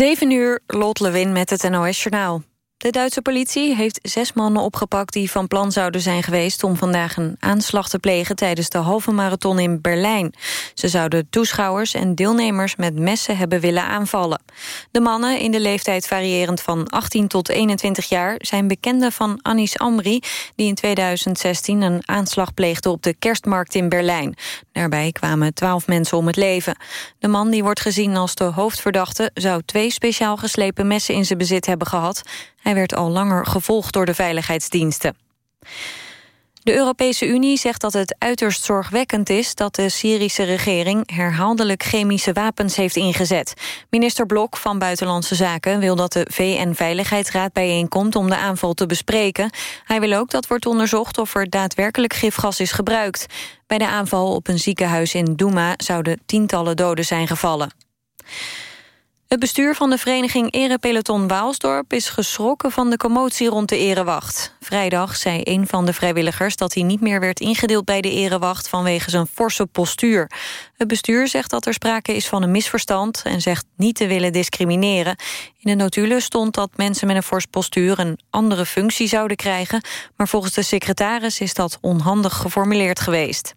7 uur, Lot Lewin met het NOS-journaal. De Duitse politie heeft zes mannen opgepakt die van plan zouden zijn geweest... om vandaag een aanslag te plegen tijdens de halve marathon in Berlijn. Ze zouden toeschouwers en deelnemers met messen hebben willen aanvallen. De mannen, in de leeftijd variërend van 18 tot 21 jaar... zijn bekenden van Anis Amri, die in 2016 een aanslag pleegde... op de kerstmarkt in Berlijn. Daarbij kwamen twaalf mensen om het leven. De man, die wordt gezien als de hoofdverdachte... zou twee speciaal geslepen messen in zijn bezit hebben gehad... Hij werd al langer gevolgd door de veiligheidsdiensten. De Europese Unie zegt dat het uiterst zorgwekkend is... dat de Syrische regering herhaaldelijk chemische wapens heeft ingezet. Minister Blok van Buitenlandse Zaken wil dat de VN-veiligheidsraad bijeenkomt... om de aanval te bespreken. Hij wil ook dat wordt onderzocht of er daadwerkelijk gifgas is gebruikt. Bij de aanval op een ziekenhuis in Douma zouden tientallen doden zijn gevallen. Het bestuur van de vereniging Erepeloton Waalsdorp... is geschrokken van de commotie rond de erewacht. Vrijdag zei een van de vrijwilligers dat hij niet meer werd ingedeeld bij de erewacht... vanwege zijn forse postuur. Het bestuur zegt dat er sprake is van een misverstand... en zegt niet te willen discrimineren. In de notulen stond dat mensen met een fors postuur... een andere functie zouden krijgen... maar volgens de secretaris is dat onhandig geformuleerd geweest.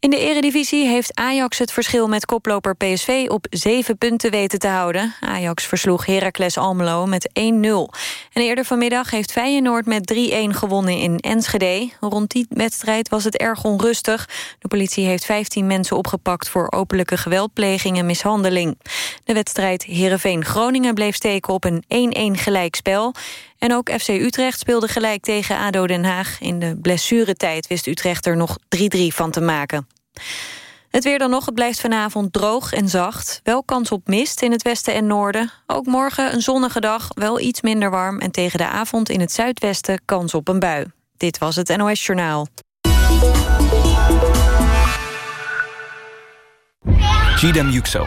In de eredivisie heeft Ajax het verschil met koploper PSV op zeven punten weten te houden. Ajax versloeg Heracles Almelo met 1-0. En eerder vanmiddag heeft Feyenoord met 3-1 gewonnen in Enschede. Rond die wedstrijd was het erg onrustig. De politie heeft 15 mensen opgepakt voor openlijke geweldpleging en mishandeling. De wedstrijd Heerenveen-Groningen bleef steken op een 1-1 gelijkspel. En ook FC Utrecht speelde gelijk tegen ADO Den Haag. In de blessuretijd wist Utrecht er nog 3-3 van te maken. Het weer dan nog, het blijft vanavond droog en zacht. Wel kans op mist in het westen en noorden. Ook morgen een zonnige dag, wel iets minder warm... en tegen de avond in het zuidwesten kans op een bui. Dit was het NOS Journaal. Gidem Yüksel,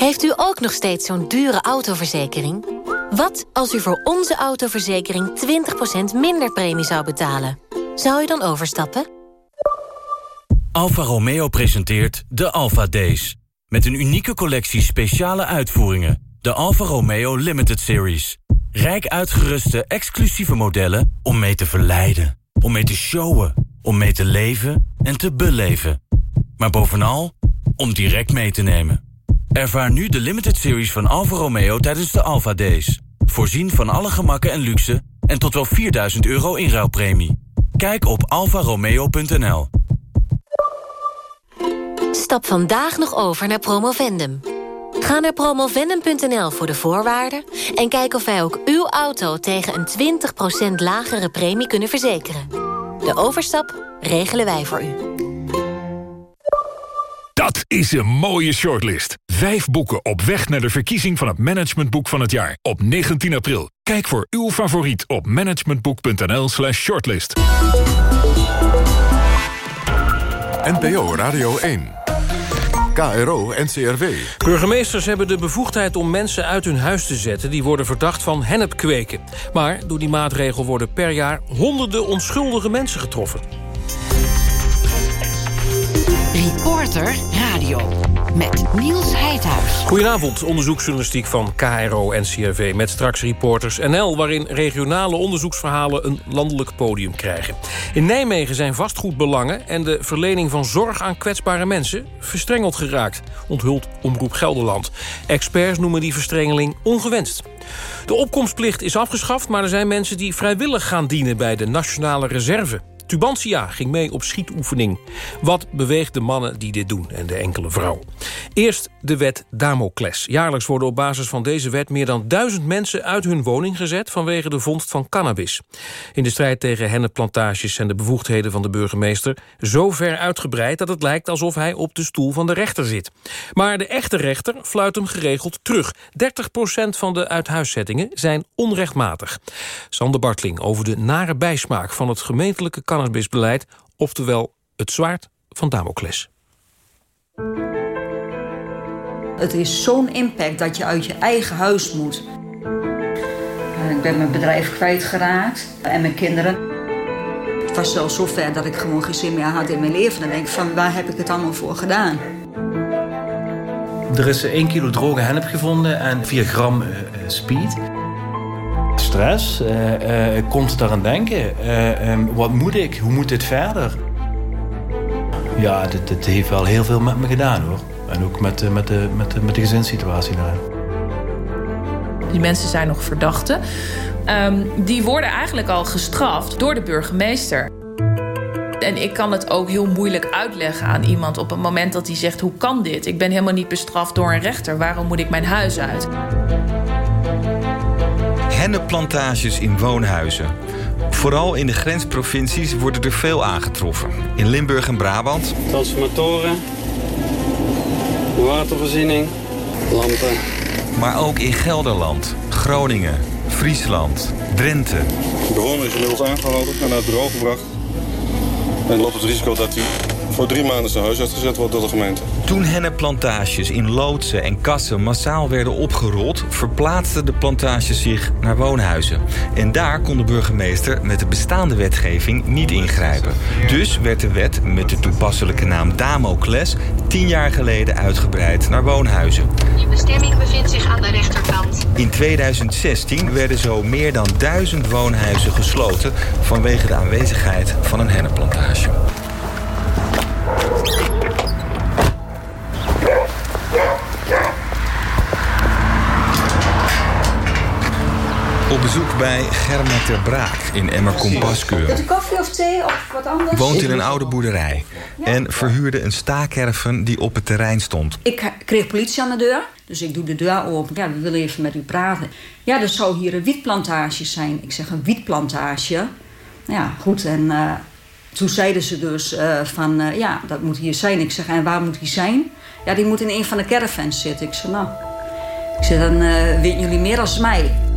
Heeft u ook nog steeds zo'n dure autoverzekering? Wat als u voor onze autoverzekering 20% minder premie zou betalen? Zou u dan overstappen? Alfa Romeo presenteert de Alfa Days. Met een unieke collectie speciale uitvoeringen. De Alfa Romeo Limited Series. Rijk uitgeruste exclusieve modellen om mee te verleiden. Om mee te showen. Om mee te leven en te beleven. Maar bovenal om direct mee te nemen. Ervaar nu de limited series van Alfa Romeo tijdens de Alfa Days. Voorzien van alle gemakken en luxe en tot wel 4000 euro inruilpremie. Kijk op alfaromeo.nl. Stap vandaag nog over naar Promovendum. Ga naar promovendum.nl voor de voorwaarden... en kijk of wij ook uw auto tegen een 20% lagere premie kunnen verzekeren. De overstap regelen wij voor u. Dat is een mooie shortlist. Vijf boeken op weg naar de verkiezing van het managementboek van het jaar. Op 19 april. Kijk voor uw favoriet op managementboek.nl slash shortlist. NPO Radio 1. KRO NCRW. Burgemeesters hebben de bevoegdheid om mensen uit hun huis te zetten... die worden verdacht van hennep kweken. Maar door die maatregel worden per jaar honderden onschuldige mensen getroffen. Reporter Radio met Niels Heidhuis. Goedenavond, onderzoeksjournalistiek van KRO en CRV... met straks Reporters NL, waarin regionale onderzoeksverhalen... een landelijk podium krijgen. In Nijmegen zijn vastgoedbelangen en de verlening van zorg aan kwetsbare mensen... verstrengeld geraakt, onthult Omroep Gelderland. Experts noemen die verstrengeling ongewenst. De opkomstplicht is afgeschaft, maar er zijn mensen die vrijwillig gaan dienen... bij de Nationale Reserve. Tubantia ging mee op schietoefening. Wat beweegt de mannen die dit doen en de enkele vrouw? Eerst de wet Damocles. Jaarlijks worden op basis van deze wet... meer dan duizend mensen uit hun woning gezet... vanwege de vondst van cannabis. In de strijd tegen hennenplantages en de bevoegdheden van de burgemeester... zo ver uitgebreid dat het lijkt alsof hij op de stoel van de rechter zit. Maar de echte rechter fluit hem geregeld terug. 30% van de uithuiszettingen zijn onrechtmatig. Sander Bartling over de nare bijsmaak van het gemeentelijke cannabisbeleid... oftewel het zwaard van Damocles. Het is zo'n impact dat je uit je eigen huis moet. Ik ben mijn bedrijf kwijtgeraakt en mijn kinderen. Het was zo zover dat ik gewoon geen zin meer had in mijn leven. Dan denk ik van, waar heb ik het allemaal voor gedaan? Er is 1 kilo droge hennep gevonden en 4 gram uh, speed. Stress, uh, uh, denken. Um, wat moet ik? Hoe moet dit verder? Ja, dit, heeft wel heel veel met me gedaan hoor. En ook met, met, de, met, de, met de gezinssituatie daar. Die mensen zijn nog verdachten. Um, die worden eigenlijk al gestraft door de burgemeester. En ik kan het ook heel moeilijk uitleggen aan iemand op het moment dat hij zegt: Hoe kan dit? Ik ben helemaal niet bestraft door een rechter. Waarom moet ik mijn huis uit? Hennenplantages in woonhuizen. Vooral in de grensprovincies worden er veel aangetroffen. In Limburg en Brabant. Transformatoren, watervoorziening, lampen. Maar ook in Gelderland, Groningen, Friesland, Drenthe. De bewoner is inmiddels aangehouden en naar het bureau gebracht. En loopt het risico dat hij voor drie maanden zijn huis uitgezet wordt door de gemeente. Toen hennenplantages in loodsen en kassen massaal werden opgerold... verplaatsten de plantages zich naar woonhuizen. En daar kon de burgemeester met de bestaande wetgeving niet ingrijpen. Dus werd de wet met de toepasselijke naam Damocles... tien jaar geleden uitgebreid naar woonhuizen. Je bestemming bevindt zich aan de rechterkant. In 2016 werden zo meer dan duizend woonhuizen gesloten... vanwege de aanwezigheid van een hennenplantage. Op bezoek bij Germa ter Braak in Emmerkompaskeur. Met koffie of thee of wat anders? Woont in een oude boerderij. En verhuurde een staakerven die op het terrein stond. Ik kreeg politie aan de deur. Dus ik doe de deur open. Ja, we willen even met u praten. Ja, er zou hier een wietplantage zijn. Ik zeg een wietplantage. Ja, goed. En uh, toen zeiden ze dus uh, van... Uh, ja, dat moet hier zijn. Ik zeg, en waar moet die zijn? Ja, die moet in een van de caravans zitten. Ik zeg, nou... Ik zeg, dan weten jullie meer als mij.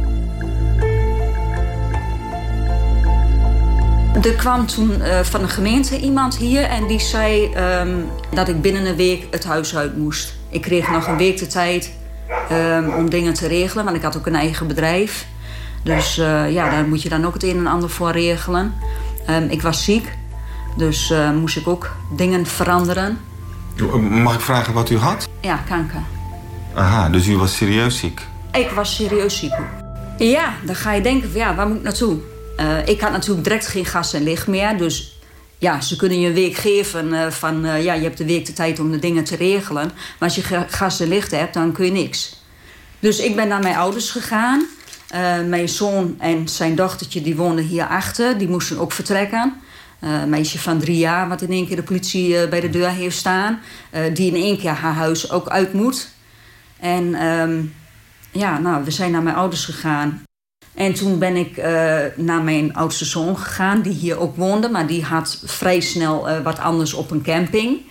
Er kwam toen uh, van de gemeente iemand hier en die zei um, dat ik binnen een week het huis uit moest. Ik kreeg nog een week de tijd um, om dingen te regelen, want ik had ook een eigen bedrijf. Dus uh, ja, daar moet je dan ook het een en ander voor regelen. Um, ik was ziek, dus uh, moest ik ook dingen veranderen. Mag ik vragen wat u had? Ja, kanker. Aha, dus u was serieus ziek? Ik was serieus ziek. Ja, dan ga je denken van ja, waar moet ik naartoe? Uh, ik had natuurlijk direct geen gas en licht meer. Dus ja, ze kunnen je een week geven uh, van... Uh, ja, je hebt een week de tijd om de dingen te regelen. Maar als je gas en licht hebt, dan kun je niks. Dus ik ben naar mijn ouders gegaan. mijn zoon en zijn dochtertje die woonden hierachter. Die moesten ook vertrekken. een meisje van drie jaar, wat in één keer de politie bij de deur heeft staan. die in één keer haar huis ook uit moet. En um, ja, nou, we zijn naar mijn ouders gegaan. En toen ben ik uh, naar mijn oudste zoon gegaan, die hier ook woonde, maar die had vrij snel uh, wat anders op een camping.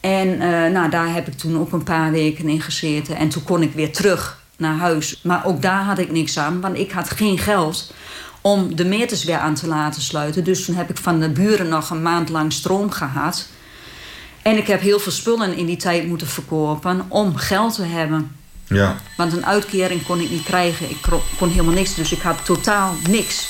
En uh, nou, daar heb ik toen ook een paar weken in gezeten. En toen kon ik weer terug naar huis. Maar ook daar had ik niks aan, want ik had geen geld om de meters weer aan te laten sluiten. Dus toen heb ik van de buren nog een maand lang stroom gehad. En ik heb heel veel spullen in die tijd moeten verkopen om geld te hebben. Ja. Want een uitkering kon ik niet krijgen. Ik kon helemaal niks, dus ik had totaal niks.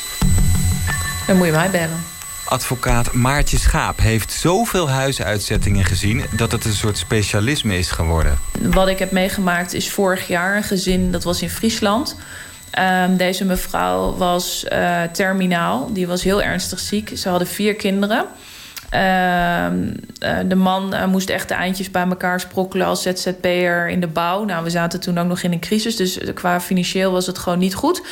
Dan moet je mij bellen. Advocaat Maartje Schaap heeft zoveel huisuitzettingen gezien... dat het een soort specialisme is geworden. Wat ik heb meegemaakt is vorig jaar een gezin, dat was in Friesland... Um, deze mevrouw was uh, terminaal, die was heel ernstig ziek. Ze hadden vier kinderen. Ehm, eh, de man uh, moest echt de eindjes bij elkaar sprokkelen als ZZP'er in de bouw. Nou, we zaten toen ook nog in een crisis, dus qua financieel was het gewoon niet goed.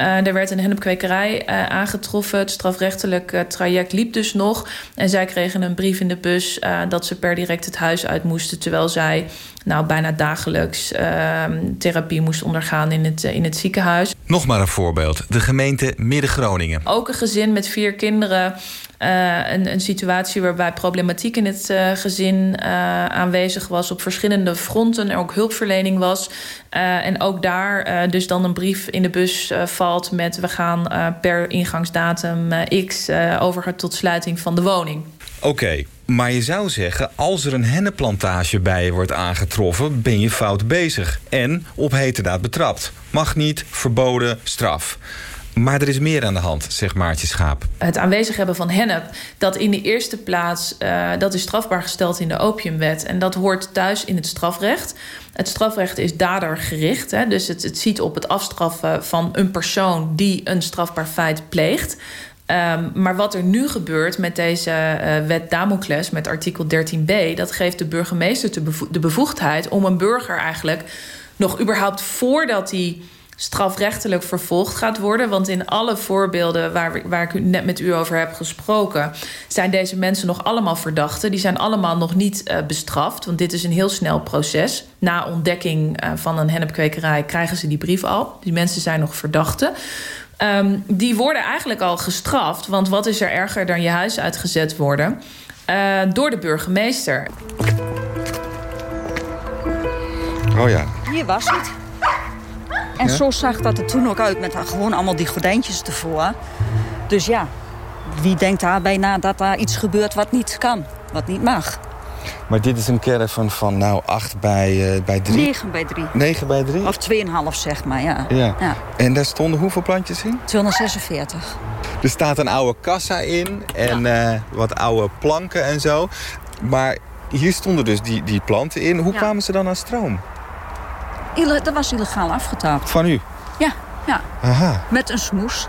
Uh, er werd een hennepkwekerij aangetroffen. Het strafrechtelijk traject liep dus nog. En zij kregen een brief in de bus dat ze per direct het huis uit moesten. Terwijl zij nou, bijna dagelijks ehm, therapie moest ondergaan in het, in het ziekenhuis. Nog maar een voorbeeld. De gemeente Midden-Groningen. Ook een gezin met vier kinderen uh, een, een, situatie waarbij problematiek in het uh, gezin uh, aanwezig was op verschillende fronten. Er ook hulpverlening was. en ook daar dus dan een brief in de bus valt met we gaan per ingangsdatum X over tot sluiting van de woning. Oké, maar je zou zeggen, als er een hennenplantage bij je wordt aangetroffen, ben je fout bezig. En op heterdaad betrapt. Mag niet, verboden, straf. Maar er is meer aan de hand, zegt Maartje Schaap. Het aanwezig hebben van hennep, dat in de eerste plaats... Uh, dat is strafbaar gesteld in de opiumwet. En dat hoort thuis in het strafrecht. Het strafrecht is dadergericht. Hè, dus het, het ziet op het afstraffen van een persoon... die een strafbaar feit pleegt. Um, maar wat er nu gebeurt met deze uh, wet Damocles, met artikel 13b... dat geeft de burgemeester de bevoegdheid om een burger eigenlijk... nog überhaupt voordat hij strafrechtelijk vervolgd gaat worden. Want in alle voorbeelden waar, waar ik net met u over heb gesproken, zijn deze mensen nog allemaal verdachten. Die zijn allemaal nog niet uh, bestraft. Want dit is een heel snel proces. Na ontdekking uh, van een hennepkwekerij krijgen ze die brief al. Die mensen zijn nog verdachten. Um, die worden eigenlijk al gestraft. Want wat is er erger dan je huis uitgezet worden? Uh, door de burgemeester. Oh ja. Hier was het. En zo zag dat er toen ook uit met gewoon allemaal die gordijntjes ervoor. Dus ja, wie denkt daarbij na dat daar iets gebeurt wat niet kan, wat niet mag. Maar dit is een caravan van nou 8 bij, uh, bij 3? 9 bij 3. 9 bij 3? Of 2,5 zeg maar, ja. ja. ja. En daar stonden hoeveel plantjes in? 246. Er staat een oude kassa in en ja. uh, wat oude planken en zo. Maar hier stonden dus die, die planten in. Hoe ja. kwamen ze dan aan stroom? Dat was illegaal afgetapt. Van u? Ja, ja. Aha. Met een smoes.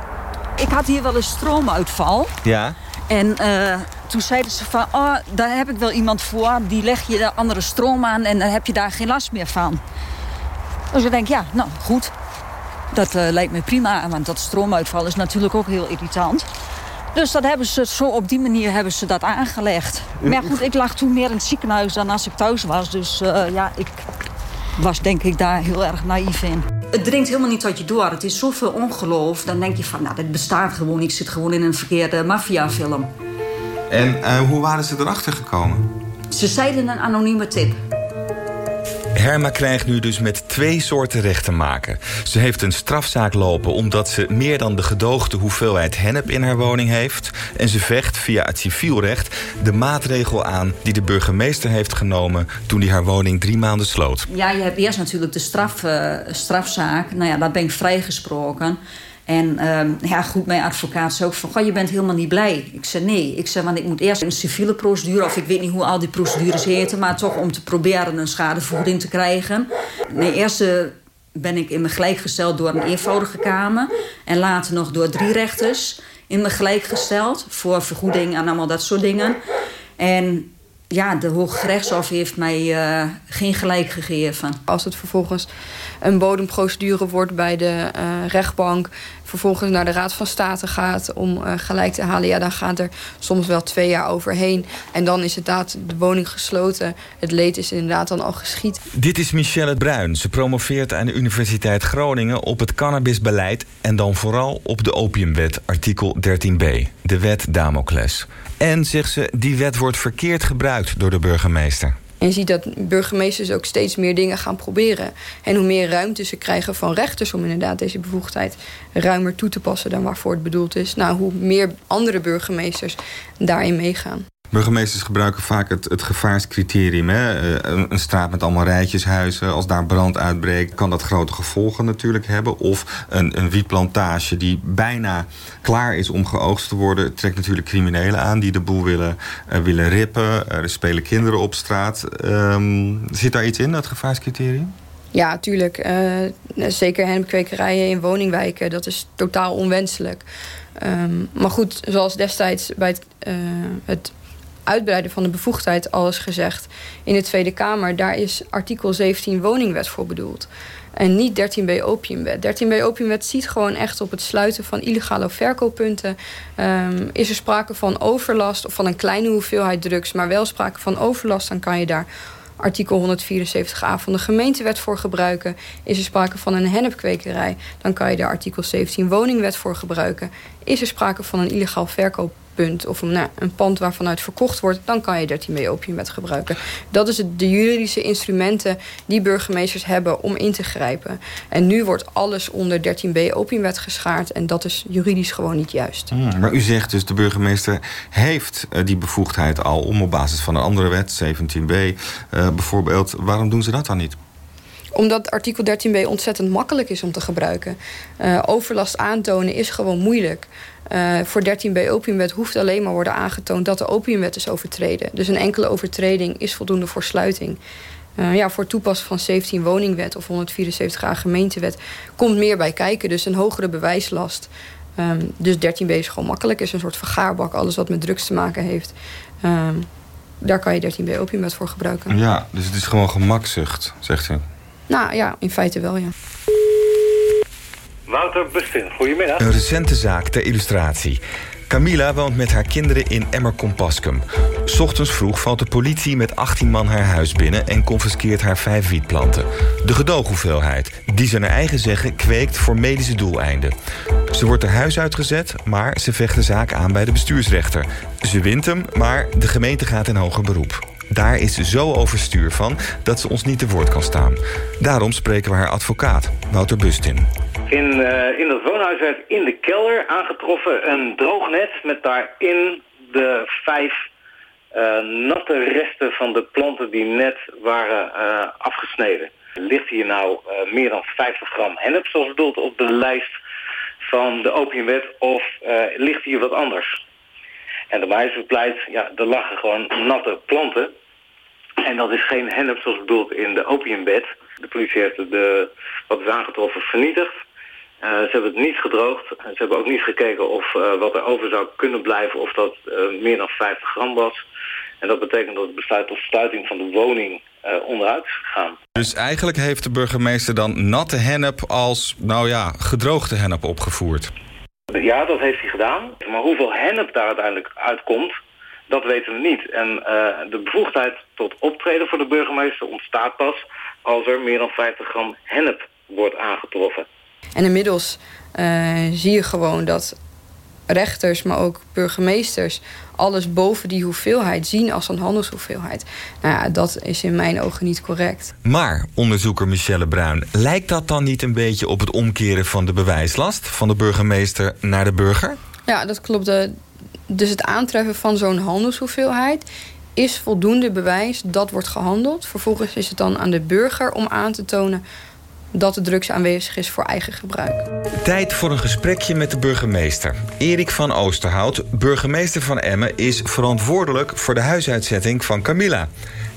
Ik had hier wel een stroomuitval. Ja. En uh, toen zeiden ze van, oh, daar heb ik wel iemand voor. Die leg je de andere stroom aan en dan heb je daar geen last meer van. Dus ik denk, ja, nou goed. Dat uh, lijkt me prima, want dat stroomuitval is natuurlijk ook heel irritant. Dus dat hebben ze zo op die manier hebben ze dat aangelegd. Maar goed, ik lag toen meer in het ziekenhuis dan als ik thuis was. Dus uh, ja, ik was denk ik daar heel erg naïef in. Het dringt helemaal niet tot je door. Het is zoveel ongeloof. Dan denk je van, nou, dit bestaat gewoon. Ik zit gewoon in een verkeerde maffiafilm. En uh, hoe waren ze erachter gekomen? Ze zeiden een anonieme tip. Herma krijgt nu dus met twee soorten recht te maken. Ze heeft een strafzaak lopen omdat ze meer dan de gedoogde hoeveelheid hennep in haar woning heeft. En ze vecht via het civielrecht de maatregel aan die de burgemeester heeft genomen toen hij haar woning drie maanden sloot. Ja, je hebt eerst natuurlijk de straf, uh, strafzaak. Nou ja, daar ben ik vrijgesproken. En uh, ja, goed, mijn advocaat zei ook van... Goh, je bent helemaal niet blij. Ik zei nee. Ik zei, want ik moet eerst een civiele procedure... of ik weet niet hoe al die procedures heten... maar toch om te proberen een schadevergoeding te krijgen. Nee, eerst ben ik in me gelijk gesteld door een eenvoudige kamer... en later nog door drie rechters in me gelijk gesteld... voor vergoeding en allemaal dat soort dingen. En ja, de Hoge Rechtshof heeft mij uh, geen gelijk gegeven. Als het vervolgens een bodemprocedure wordt bij de uh, rechtbank... vervolgens naar de Raad van State gaat om uh, gelijk te halen... ja, dan gaat er soms wel twee jaar overheen. En dan is inderdaad de woning gesloten. Het leed is inderdaad dan al geschied. Dit is Michelle Bruin. Ze promoveert aan de Universiteit Groningen op het cannabisbeleid... en dan vooral op de opiumwet, artikel 13b. De wet Damocles. En, zegt ze, die wet wordt verkeerd gebruikt door de burgemeester. En je ziet dat burgemeesters ook steeds meer dingen gaan proberen. En hoe meer ruimte ze krijgen van rechters om inderdaad deze bevoegdheid ruimer toe te passen dan waarvoor het bedoeld is. Nou, hoe meer andere burgemeesters daarin meegaan. Burgemeesters gebruiken vaak het, het gevaarscriterium. Hè? Eh, een, straat met allemaal rijtjeshuizen. Als daar brand uitbreekt, kan dat grote gevolgen natuurlijk hebben. Of een, een wietplantage die bijna klaar is om geoogst te worden... trekt natuurlijk criminelen aan die de boel willen, uh, willen rippen. er spelen kinderen op straat. Um, zit daar iets in, dat gevaarscriterium? Ja, tuurlijk. Uh, zeker hennepkwekerijen in woningwijken, dat is totaal onwenselijk. Um, maar goed, zoals destijds bij het, het uitbreiden van de bevoegdheid, al gezegd, in de Tweede Kamer, daar is artikel 17 woningwet voor bedoeld. En niet 13b opiumwet. 13b opiumwet ziet gewoon echt op het sluiten van illegale verkooppunten. Um, is er sprake van overlast of van een kleine hoeveelheid drugs, maar wel sprake van overlast, dan kan je daar artikel 174a van de gemeentewet voor gebruiken. Is er sprake van een hennepkwekerij, dan kan je daar artikel 17 woningwet voor gebruiken. Is er sprake van een illegaal verkoop of een, nou, een pand waarvanuit verkocht wordt, dan kan je 13b opiumwet gebruiken. Dat is het, de juridische instrumenten die burgemeesters hebben om in te grijpen. En nu wordt alles onder 13b opiumwet geschaard en dat is juridisch gewoon niet juist. Hmm, maar u zegt dus de burgemeester heeft uh, die bevoegdheid al om op basis van een andere wet, 17b uh, bijvoorbeeld. Waarom doen ze dat dan niet? Omdat artikel 13b ontzettend makkelijk is om te gebruiken. Uh, overlast aantonen is gewoon moeilijk. Uh, voor 13b opiumwet hoeft alleen maar worden aangetoond dat de opiumwet is overtreden. Dus een enkele overtreding is voldoende voor sluiting. Uh, ja, voor toepassen van 17 woningwet of 174a gemeentewet komt meer bij kijken. Dus een hogere bewijslast. Um, dus 13b is gewoon makkelijk. Is een soort vergaarbak. Alles wat met drugs te maken heeft. Um, daar kan je 13b opiumwet voor gebruiken. Ja, dus het is gewoon gemakzucht, zegt u. Nou ja, in feite wel, ja. Wouter Bustin, goedemiddag. Een recente zaak ter illustratie. Camilla woont met haar kinderen in Emmerkompaskum. Ochtends vroeg valt de politie met 18 man haar huis binnen... en confiskeert haar vijf wietplanten. De gedooghoeveelheid, die ze naar eigen zeggen... kweekt voor medische doeleinden. Ze wordt er huis uitgezet, maar ze vecht de zaak aan bij de bestuursrechter. Ze wint hem, maar de gemeente gaat in hoger beroep. Daar is ze zo overstuur van dat ze ons niet te woord kan staan. Daarom spreken we haar advocaat, Wouter Bustin. In, uh, in dat woonhuis werd in de kelder aangetroffen een droognet... met daarin de vijf uh, natte resten van de planten die net waren uh, afgesneden. Ligt hier nou meer dan 50 gram hennep, zoals bedoeld op de lijst van de opiumwet... of ligt hier wat anders? En de meisje pleit, ja, er lagen gewoon natte planten... En dat is geen hennep zoals bedoeld in de opiumbed. De politie heeft de, wat is aangetroffen vernietigd. Uh, ze hebben het niet gedroogd. Ze hebben ook niet gekeken of uh, wat er over zou kunnen blijven... of dat uh, meer dan 50 gram was. En dat betekent dat het besluit tot sluiting van de woning onderuit is gegaan. Dus eigenlijk heeft de burgemeester dan natte hennep als, nou ja, gedroogde hennep opgevoerd? Ja, dat heeft hij gedaan. Maar hoeveel hennep daar uiteindelijk uitkomt... Dat weten we niet. En uh, de bevoegdheid tot optreden voor de burgemeester ontstaat pas als er meer dan 50 gram hennep wordt aangetroffen. En inmiddels uh, zie je gewoon dat rechters, maar ook burgemeesters alles boven die hoeveelheid zien als een handelshoeveelheid. Nou ja, dat is in mijn ogen niet correct. Maar, onderzoeker Michelle Bruin, lijkt dat dan niet een beetje op het omkeren van de bewijslast van de burgemeester naar de burger? Ja, dat klopt. De dus het aantreffen van zo'n handelshoeveelheid is voldoende bewijs dat wordt gehandeld. Vervolgens is het dan aan de burger om aan te tonen dat de drugs aanwezig is voor eigen gebruik. Tijd voor een gesprekje met de burgemeester. Erik van Oosterhout, burgemeester van Emmen... is verantwoordelijk voor de huisuitzetting van Camilla.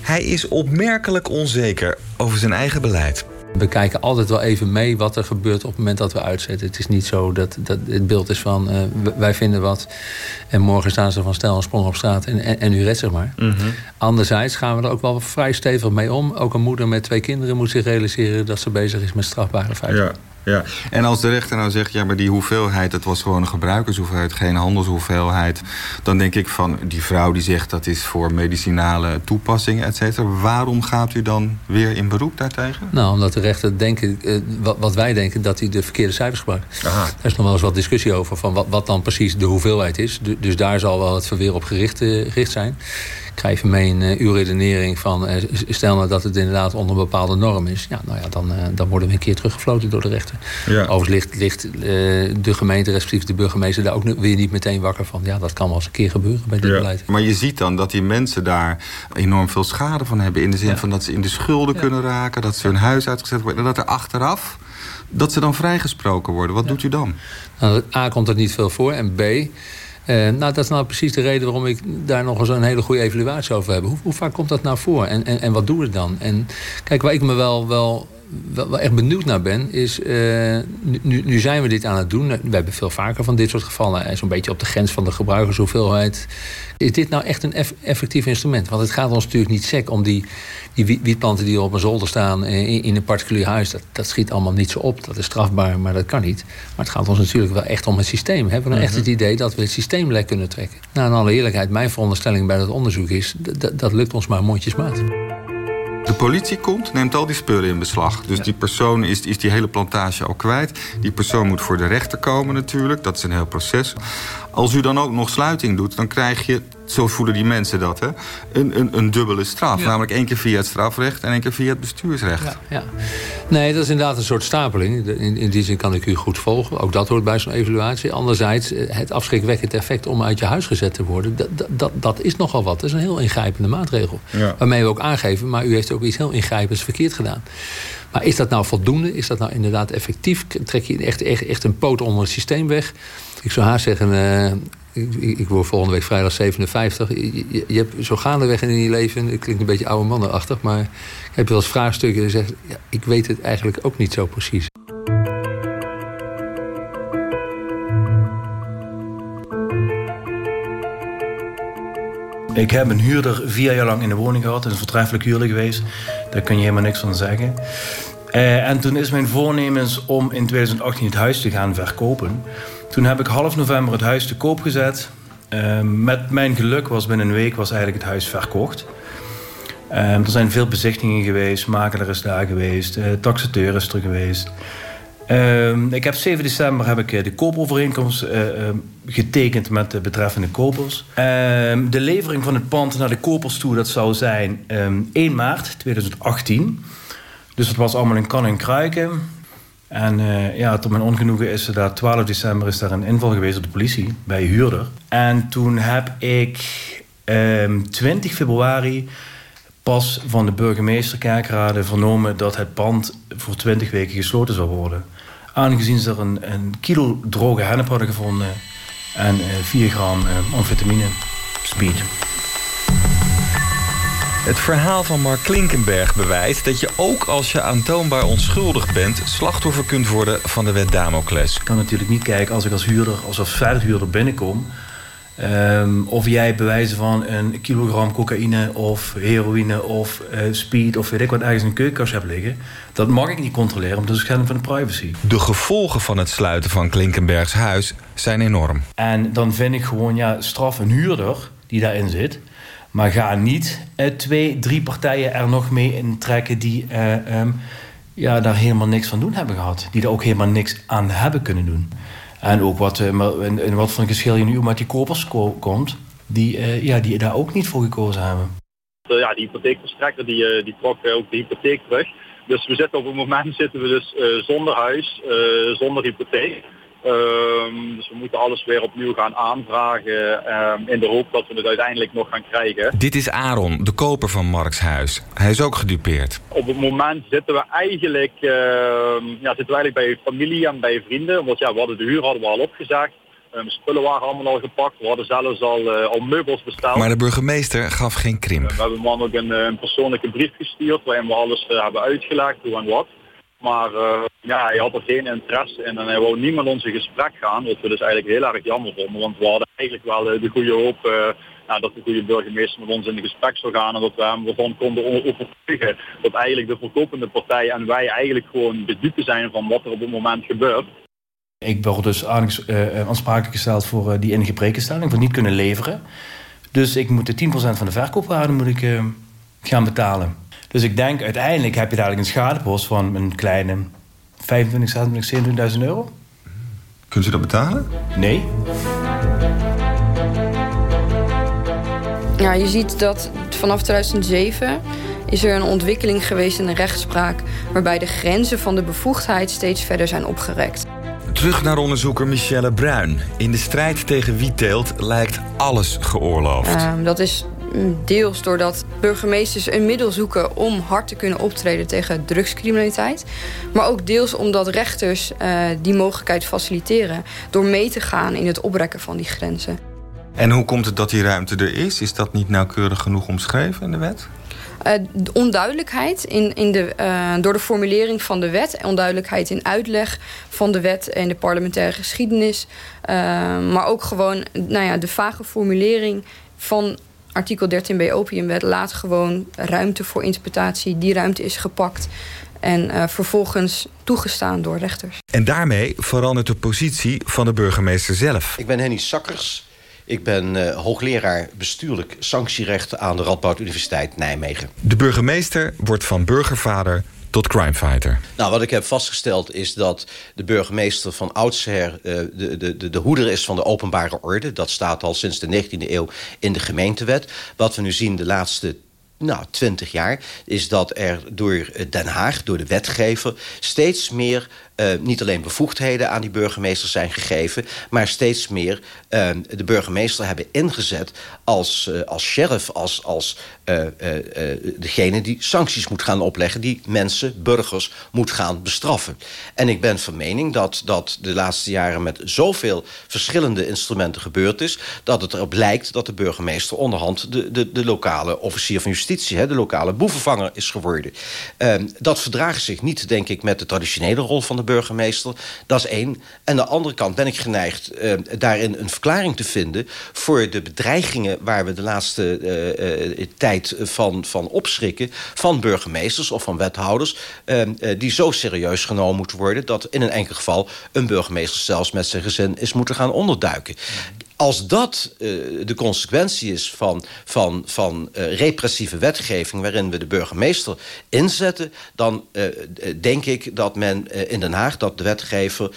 Hij is opmerkelijk onzeker over zijn eigen beleid. We kijken altijd wel even mee wat er gebeurt op het moment dat we uitzetten. Het is niet zo dat, dat het beeld is van uh, wij vinden wat... en morgen staan ze van stel een sprong op straat en, en, en u redt zeg maar. Mm -hmm. Anderzijds gaan we er ook wel vrij stevig mee om. Ook een moeder met twee kinderen moet zich realiseren... dat ze bezig is met strafbare feiten. Ja. Ja, en als de rechter nou zegt, ja, maar die hoeveelheid... dat was gewoon een gebruikershoeveelheid, geen handelshoeveelheid... dan denk ik van, die vrouw die zegt... dat is voor medicinale toepassingen, et cetera. Waarom gaat u dan weer in beroep daartegen? Nou, omdat de rechter denken, eh, wat, wat, wij denken... dat hij de verkeerde cijfers gebruikt. Aha. Er is nog wel eens wat discussie over... van wat, wat dan precies de hoeveelheid is. Du dus daar zal wel het verweer op gericht, uh, gericht zijn ik ga even mee in uh, uw redenering van... Uh, stel nou dat het inderdaad onder een bepaalde norm is... Ja, nou ja, dan, uh, dan worden we een keer teruggefloten door de rechter. Ja. Overigens ligt, ligt de gemeente, respectief de burgemeester... daar ook weer niet meteen wakker van. Ja, dat kan wel eens een keer gebeuren bij dit ja. beleid. Maar je ziet dan dat die mensen daar enorm veel schade van hebben... in de zin ja. van dat ze in de schulden kunnen raken... dat ze hun huis uitgezet worden... en dat er achteraf dat ze dan vrijgesproken worden. Wat doet u dan? Nou, A, komt er niet veel voor. En B... Uh, nou, dat is nou precies de reden waarom ik daar nog eens een hele goede evaluatie over heb. Hoe, hoe vaak komt dat nou voor? En, en, en wat doen we dan? En kijk, waar ik me wel, wel wel, wel echt benieuwd naar ben, is... Uh, nu, nu zijn we dit aan het doen. We hebben veel vaker van dit soort gevallen. Zo'n beetje op de grens van de gebruikershoeveelheid. Is dit nou echt een effectief instrument? Want het gaat ons natuurlijk niet sec om die, die wietplanten die op een zolder staan in, in een particulier huis. Dat, dat schiet allemaal niet zo op. Dat is strafbaar, maar dat kan niet. Maar het gaat ons natuurlijk wel echt om het systeem. Hebben we nou echt mhm. het idee dat we het systeem lek kunnen trekken? Nou, in alle eerlijkheid, mijn veronderstelling bij dat onderzoek is... dat, dat lukt ons maar mondjesmaat. De politie komt, neemt al die spullen in beslag. Dus die persoon is, is die hele plantage al kwijt. Die persoon moet voor de rechter komen natuurlijk. Dat is een heel proces. Als u dan ook nog sluiting doet, dan krijg je, zo voelen die mensen dat, hè, een, een, een dubbele straf. Namelijk één keer via het strafrecht en één keer via het bestuursrecht. Ja, ja. Nee, dat is inderdaad een soort stapeling. In, in die zin kan ik u goed volgen. Ook dat hoort bij zo'n evaluatie. Anderzijds, eh, het afschrikwekkend effect om uit je huis gezet te worden... dat, dat, dat is nogal wat. Dat is een heel ingrijpende maatregel. Waarmee we ook aangeven, maar u heeft ook iets heel ingrijpends verkeerd gedaan. Maar is dat nou voldoende? Is dat nou inderdaad effectief? Trek je echt, echt, echt een poot onder het systeem weg? Ik zou haar zeggen, uh, ik, ik, word volgende week vrijdag 57. Je, hebt zo gaandeweg in je leven, het klinkt een beetje oude mannenachtig, maar ik heb wel eens vraagstukken en zegt, ja, ik weet het eigenlijk ook niet zo precies. Ik heb een huurder vier jaar lang in de woning gehad. Het is een vertreffelijk huurder geweest. Daar kun je helemaal niks van zeggen. Uh, en toen is mijn voornemens om in 2018 het huis te gaan verkopen. Toen heb ik half november het huis te koop gezet. Uh, met mijn geluk was binnen een week was eigenlijk het huis verkocht. Uh, er zijn veel bezichtigingen geweest, makelaar is daar geweest, uh, taxateur is er geweest. Ehm, ik heb 7 december heb ik de koopovereenkomst ehm, getekend met de betreffende kopers. Ehm, de levering van het pand naar de kopers toe, dat zou zijn 1 maart 2018. Dus het was allemaal in kan en kruiken. En uh, ja, tot mijn ongenoegen is er daar 12 december is daar een inval geweest op de politie bij huurder. En toen heb ik 20 februari pas van de burgemeester Kerkrade vernomen dat het pand voor 20 weken gesloten zou worden. Aangezien ze er een, een kilo droge hennep hadden gevonden en 4 eh, gram uh, amfetamine, speed. Het verhaal van Mark Klinkenberg bewijst dat je ook als je aantoonbaar onschuldig bent... slachtoffer kunt worden van de wet Damocles. Ik kan natuurlijk niet kijken als ik als huurder, als als verhuurder binnenkom... Um, of jij bewijzen van een kilogram cocaïne of heroïne of uh, speed of weet ik wat ergens in een keukenkast hebt liggen. Dat mag ik niet controleren om de schending van de privacy. De gevolgen van het sluiten van Klinkenbergs huis zijn enorm. En dan vind ik gewoon, ja, straf een huurder die daarin zit. Maar ga niet uh, twee, drie partijen er nog mee intrekken die uh, um, ja, daar helemaal niks van doen hebben gehad. Die er ook helemaal niks aan hebben kunnen doen. En ook wat, uh, in, in, wat voor een geschil je nu met die kopers ko komt, die, ja, die daar ook niet voor gekozen hebben. Ja, die hypotheekverstrekker die, die trok ook de hypotheek terug. Dus we zitten op het moment zitten we dus zonder huis, zonder hypotheek. Um, dus we moeten alles weer opnieuw gaan aanvragen um, in de hoop dat we het uiteindelijk nog gaan krijgen. Dit is Aaron, de koper van Marks huis. Hij is ook gedupeerd. Op het moment zitten we eigenlijk, uh, ja, zitten we eigenlijk bij familie en bij vrienden. Want ja, we hadden de huur hadden we al opgezegd. Um, spullen waren allemaal al gepakt. We hadden zelfs al, uh, al meubels besteld. Maar de burgemeester gaf geen krimp. we hebben man ook een, eh, een, persoonlijke brief gestuurd waarin we alles hebben uitgelegd, hoe en wat. Maar uh, ja, hij had er geen interesse in en hij wou niet met ons in gesprek gaan. Wat we dus eigenlijk heel erg jammer vonden. Want we hadden eigenlijk wel de goede hoop uh, dat de goede burgemeester met ons in gesprek zou gaan. En dat we hem ervan konden overtuigen dat eigenlijk de verkopende partij en wij eigenlijk gewoon de zijn van wat er op het moment gebeurt. Ik word dus aansprakelijk gesteld voor die ingebrekenstelling, voor niet kunnen leveren. Dus ik moet de 10% van de verkoopwaarde moet ik, gaan betalen. Dus ik denk uiteindelijk heb je dadelijk een schadepost van een kleine 25, 26, 27.000 euro. Kunt u dat betalen? Nee. Ja, je ziet dat vanaf 2007 is er een ontwikkeling geweest in de rechtspraak... waarbij de grenzen van de bevoegdheid steeds verder zijn opgerekt. Terug naar onderzoeker Michelle Bruin. In de strijd tegen wietteelt lijkt alles geoorloofd. Uh, dat is Deels doordat burgemeesters een middel zoeken om hard te kunnen optreden tegen drugscriminaliteit. Maar ook deels omdat rechters uh, die mogelijkheid faciliteren door mee te gaan in het oprekken van die grenzen. En hoe komt het dat die ruimte er is? Is dat niet nauwkeurig genoeg omschreven in de wet? de onduidelijkheid in, in de, door de formulering van de wet... onduidelijkheid in uitleg van de wet en de parlementaire geschiedenis... maar ook gewoon nou ja, de vage formulering van artikel 13b opiumwet... laat gewoon ruimte voor interpretatie. Die ruimte is gepakt en uh, vervolgens toegestaan door rechters. En daarmee verandert de positie van de burgemeester zelf. Ik ben Henny Sakkers. Ik ben uh, hoogleraar bestuurlijk sanctierecht aan de Radboud Universiteit Nijmegen. De burgemeester wordt van burgervader tot crimefighter. Nou, wat ik heb vastgesteld is dat de burgemeester van oudsher... Uh, de, de, de, de hoeder is van de openbare orde. Dat staat al sinds de 19e eeuw in de gemeentewet. Wat we nu zien de laatste nou, 20 jaar... is dat er door Den Haag, door de wetgever... steeds meer uh, niet alleen bevoegdheden aan die burgemeester zijn gegeven... maar steeds meer uh, de burgemeester hebben ingezet als, uh, als sheriff... als, als degene die sancties moet gaan opleggen... die mensen, burgers, moet gaan bestraffen. En ik ben van mening dat dat de laatste jaren... met zoveel verschillende instrumenten gebeurd is... dat het erop lijkt dat de burgemeester onderhand... de, de, de lokale officier van justitie, hè, de lokale boevenvanger is geworden. Ehm, dat verdraagt zich niet, denk ik, met de traditionele rol van de burgemeester. Dat is één. En aan de andere kant ben ik geneigd uh, daarin een verklaring te vinden... voor de bedreigingen waar we de laatste uh, uh, tijd van, van opschrikken... van burgemeesters of van wethouders... die zo serieus genomen moeten worden... dat in een enkel geval een burgemeester zelfs met zijn gezin is moeten gaan onderduiken als dat uh, de consequentie is van, van, van uh, repressieve wetgeving... waarin we de burgemeester inzetten... dan uh, denk ik dat men in Den Haag, dat de wetgever...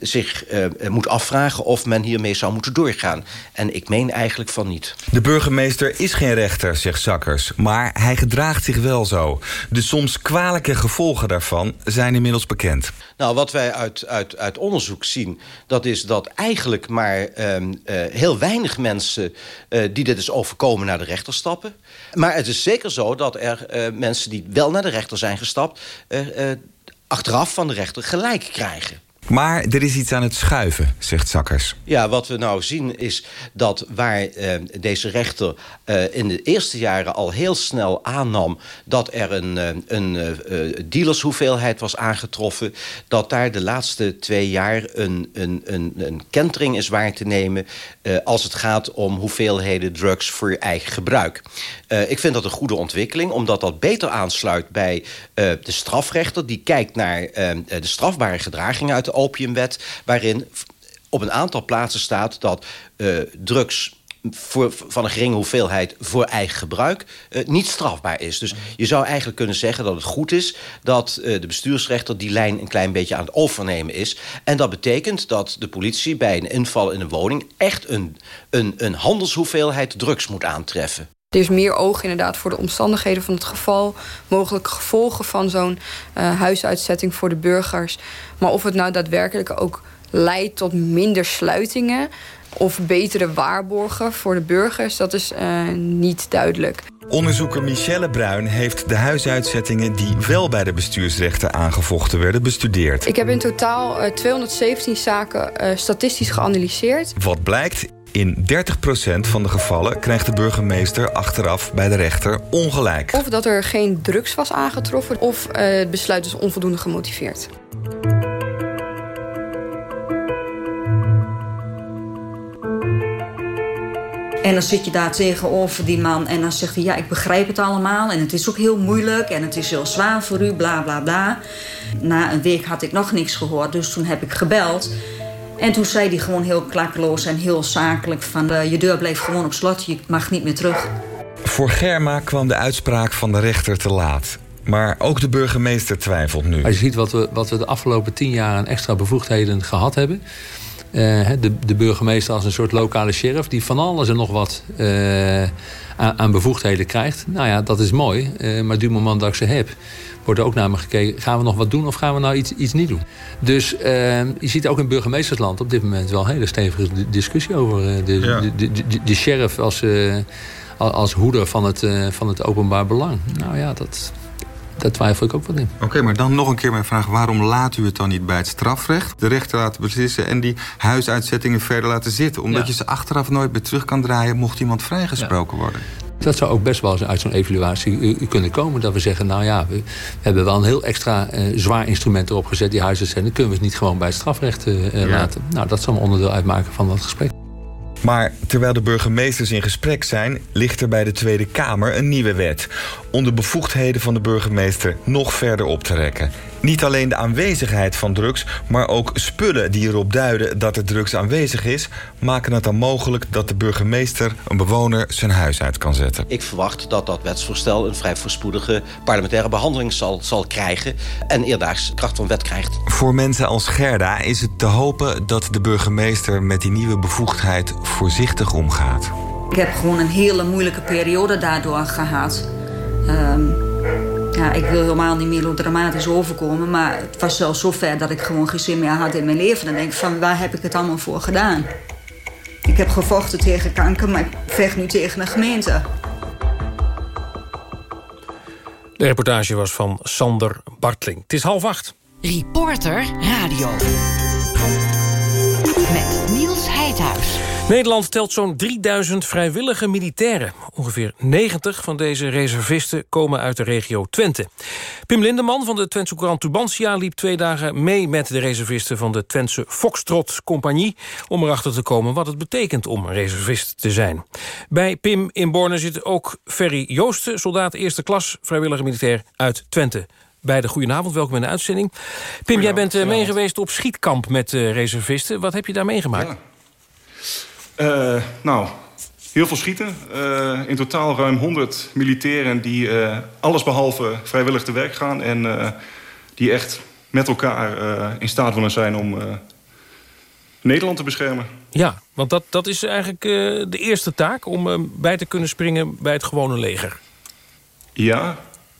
zich moet afvragen of men hiermee zou moeten doorgaan. En ik meen eigenlijk van niet. De burgemeester is geen rechter, zegt Zakkers. Maar hij gedraagt zich wel zo. De soms kwalijke gevolgen daarvan zijn inmiddels bekend. Nou, wat wij uit, uit, uit onderzoek zien... dat is dat eigenlijk maar... Um, uh, heel weinig mensen uh, die dit is overkomen naar de rechter stappen. Maar het is zeker zo dat er uh, mensen die wel naar de rechter zijn gestapt... achteraf van de rechter gelijk krijgen. Maar er is iets aan het schuiven, zegt Zakkers. Ja, wat we nou zien is dat waar uh, deze rechter uh, in de eerste jaren al heel snel aannam... dat er een, uh, een dealershoeveelheid was aangetroffen... dat daar de laatste twee jaar een, een, een, een kentering is waar te nemen... als het gaat om hoeveelheden drugs voor eigen gebruik. ik vind dat een goede ontwikkeling, omdat dat beter aansluit bij de strafrechter... die kijkt naar de strafbare gedragingen uit de opiumwet... waarin op een aantal plaatsen staat dat uh, drugs voor, van een geringe hoeveelheid voor eigen gebruik uh, niet strafbaar is. Dus je zou eigenlijk kunnen zeggen dat het goed is... dat uh, de bestuursrechter die lijn een klein beetje aan het overnemen is. En dat betekent dat de politie bij een inval in een woning... echt een, een, een handelshoeveelheid drugs moet aantreffen. Er is meer oog inderdaad voor de omstandigheden van het geval. Mogelijke gevolgen van zo'n uh, huisuitzetting voor de burgers. Maar of het nou daadwerkelijk ook leidt tot minder sluitingen... of betere waarborgen voor de burgers, dat is uh, niet duidelijk. Onderzoeker Michelle Bruin heeft de huisuitzettingen... die wel bij de bestuursrechten aangevochten werden, bestudeerd. Ik heb in totaal uh, 217 zaken uh, statistisch geanalyseerd. Wat blijkt? In 30% van de gevallen krijgt de burgemeester achteraf bij de rechter ongelijk. Of dat er geen drugs was aangetroffen of uh, het besluit is onvoldoende gemotiveerd. En dan zit je daar tegenover die man en dan zegt hij... ja, ik begrijp het allemaal en het is ook heel moeilijk... en het is heel zwaar voor u, bla, bla, bla. Na een week had ik nog niks gehoord, dus toen heb ik gebeld... En toen zei hij gewoon heel klakkeloos en heel zakelijk van... Uh, je deur bleef gewoon op slot, je mag niet meer terug. Voor Germa kwam de uitspraak van de rechter te laat. Maar ook de burgemeester twijfelt nu. Als je ziet wat we, wat we de afgelopen tien jaar aan extra bevoegdheden gehad hebben... Uh, de, de burgemeester als een soort lokale sheriff... die van alles en nog wat uh, aan, aan, bevoegdheden krijgt. Nou ja, dat is mooi. Uh, maar du moment dat ik ze heb wordt er ook naar me gekeken... gaan we nog wat doen of gaan we nou iets, iets niet doen? Dus je ziet ook in burgemeestersland op dit moment wel een hele stevige discussie over de, ja. de, de, de, sheriff als, als hoeder van het, van het openbaar belang. Nou ja, dat, daar twijfel ik ook wat in. Oké, okay, maar dan nog een keer mijn vraag. Waarom laat u het dan niet bij het strafrecht? De rechter laten beslissen en die huisuitzettingen verder laten zitten. Omdat ja. je ze achteraf nooit meer terug kan draaien... mocht iemand vrijgesproken ja. worden. Dat zou ook best wel eens uit zo'n evaluatie kunnen komen. Dat we zeggen, nou ja, we hebben wel een heel extra uh, zwaar instrument erop gezet, die huisartsen. Kunnen we het niet gewoon bij het strafrecht uh, ja. laten. Nou, dat zal een onderdeel uitmaken van dat gesprek. Maar terwijl de burgemeesters in gesprek zijn... ligt er bij de Tweede Kamer een nieuwe wet... om de bevoegdheden van de burgemeester nog verder op te rekken. Niet alleen de aanwezigheid van drugs... maar ook spullen die erop duiden dat er drugs aanwezig is... maken het dan mogelijk dat de burgemeester een bewoner zijn huis uit kan zetten. Ik verwacht dat dat wetsvoorstel een vrij voorspoedige parlementaire behandeling zal, zal krijgen... en eerdaags kracht van wet krijgt. Voor mensen als Gerda is het te hopen dat de burgemeester... met die nieuwe bevoegdheid voorzichtig omgaat. Ik heb gewoon een hele moeilijke periode daardoor gehad. Um, ja, ik wil helemaal niet melodramatisch overkomen... maar het was zelfs zo ver dat ik gewoon geen zin meer had in mijn leven. Dan denk ik van, waar heb ik het allemaal voor gedaan? Ik heb gevochten tegen kanker, maar ik vecht nu tegen de gemeente. De reportage was van Sander Bartling. Het is half acht. Reporter Radio. Met Niels Heidhuis. Nederland telt zo'n 3000 vrijwillige militairen. Ongeveer 90 van deze reservisten komen uit de regio Twente. Pim Lindeman van de Twentse Courant Tubantia... liep twee dagen mee met de reservisten van de Twentse Foxtrot Compagnie... om erachter te komen wat het betekent om reservist te zijn. Bij Pim in Borne zit ook Ferry Joosten... soldaat eerste klas, vrijwillige militair uit Twente. Beide goedenavond, welkom in de uitzending. Pim, jij bent uh, meegeweest op schietkamp met uh, reservisten. Wat heb je daar meegemaakt? Ja. Uh, nou, heel veel schieten. Uh, in totaal ruim 100 militairen die uh, alles behalve vrijwillig te werk gaan... en die echt met elkaar in staat willen zijn om Nederland te beschermen. Ja, want dat, dat is eigenlijk de eerste taak... om bij te kunnen springen bij het gewone leger. Ja,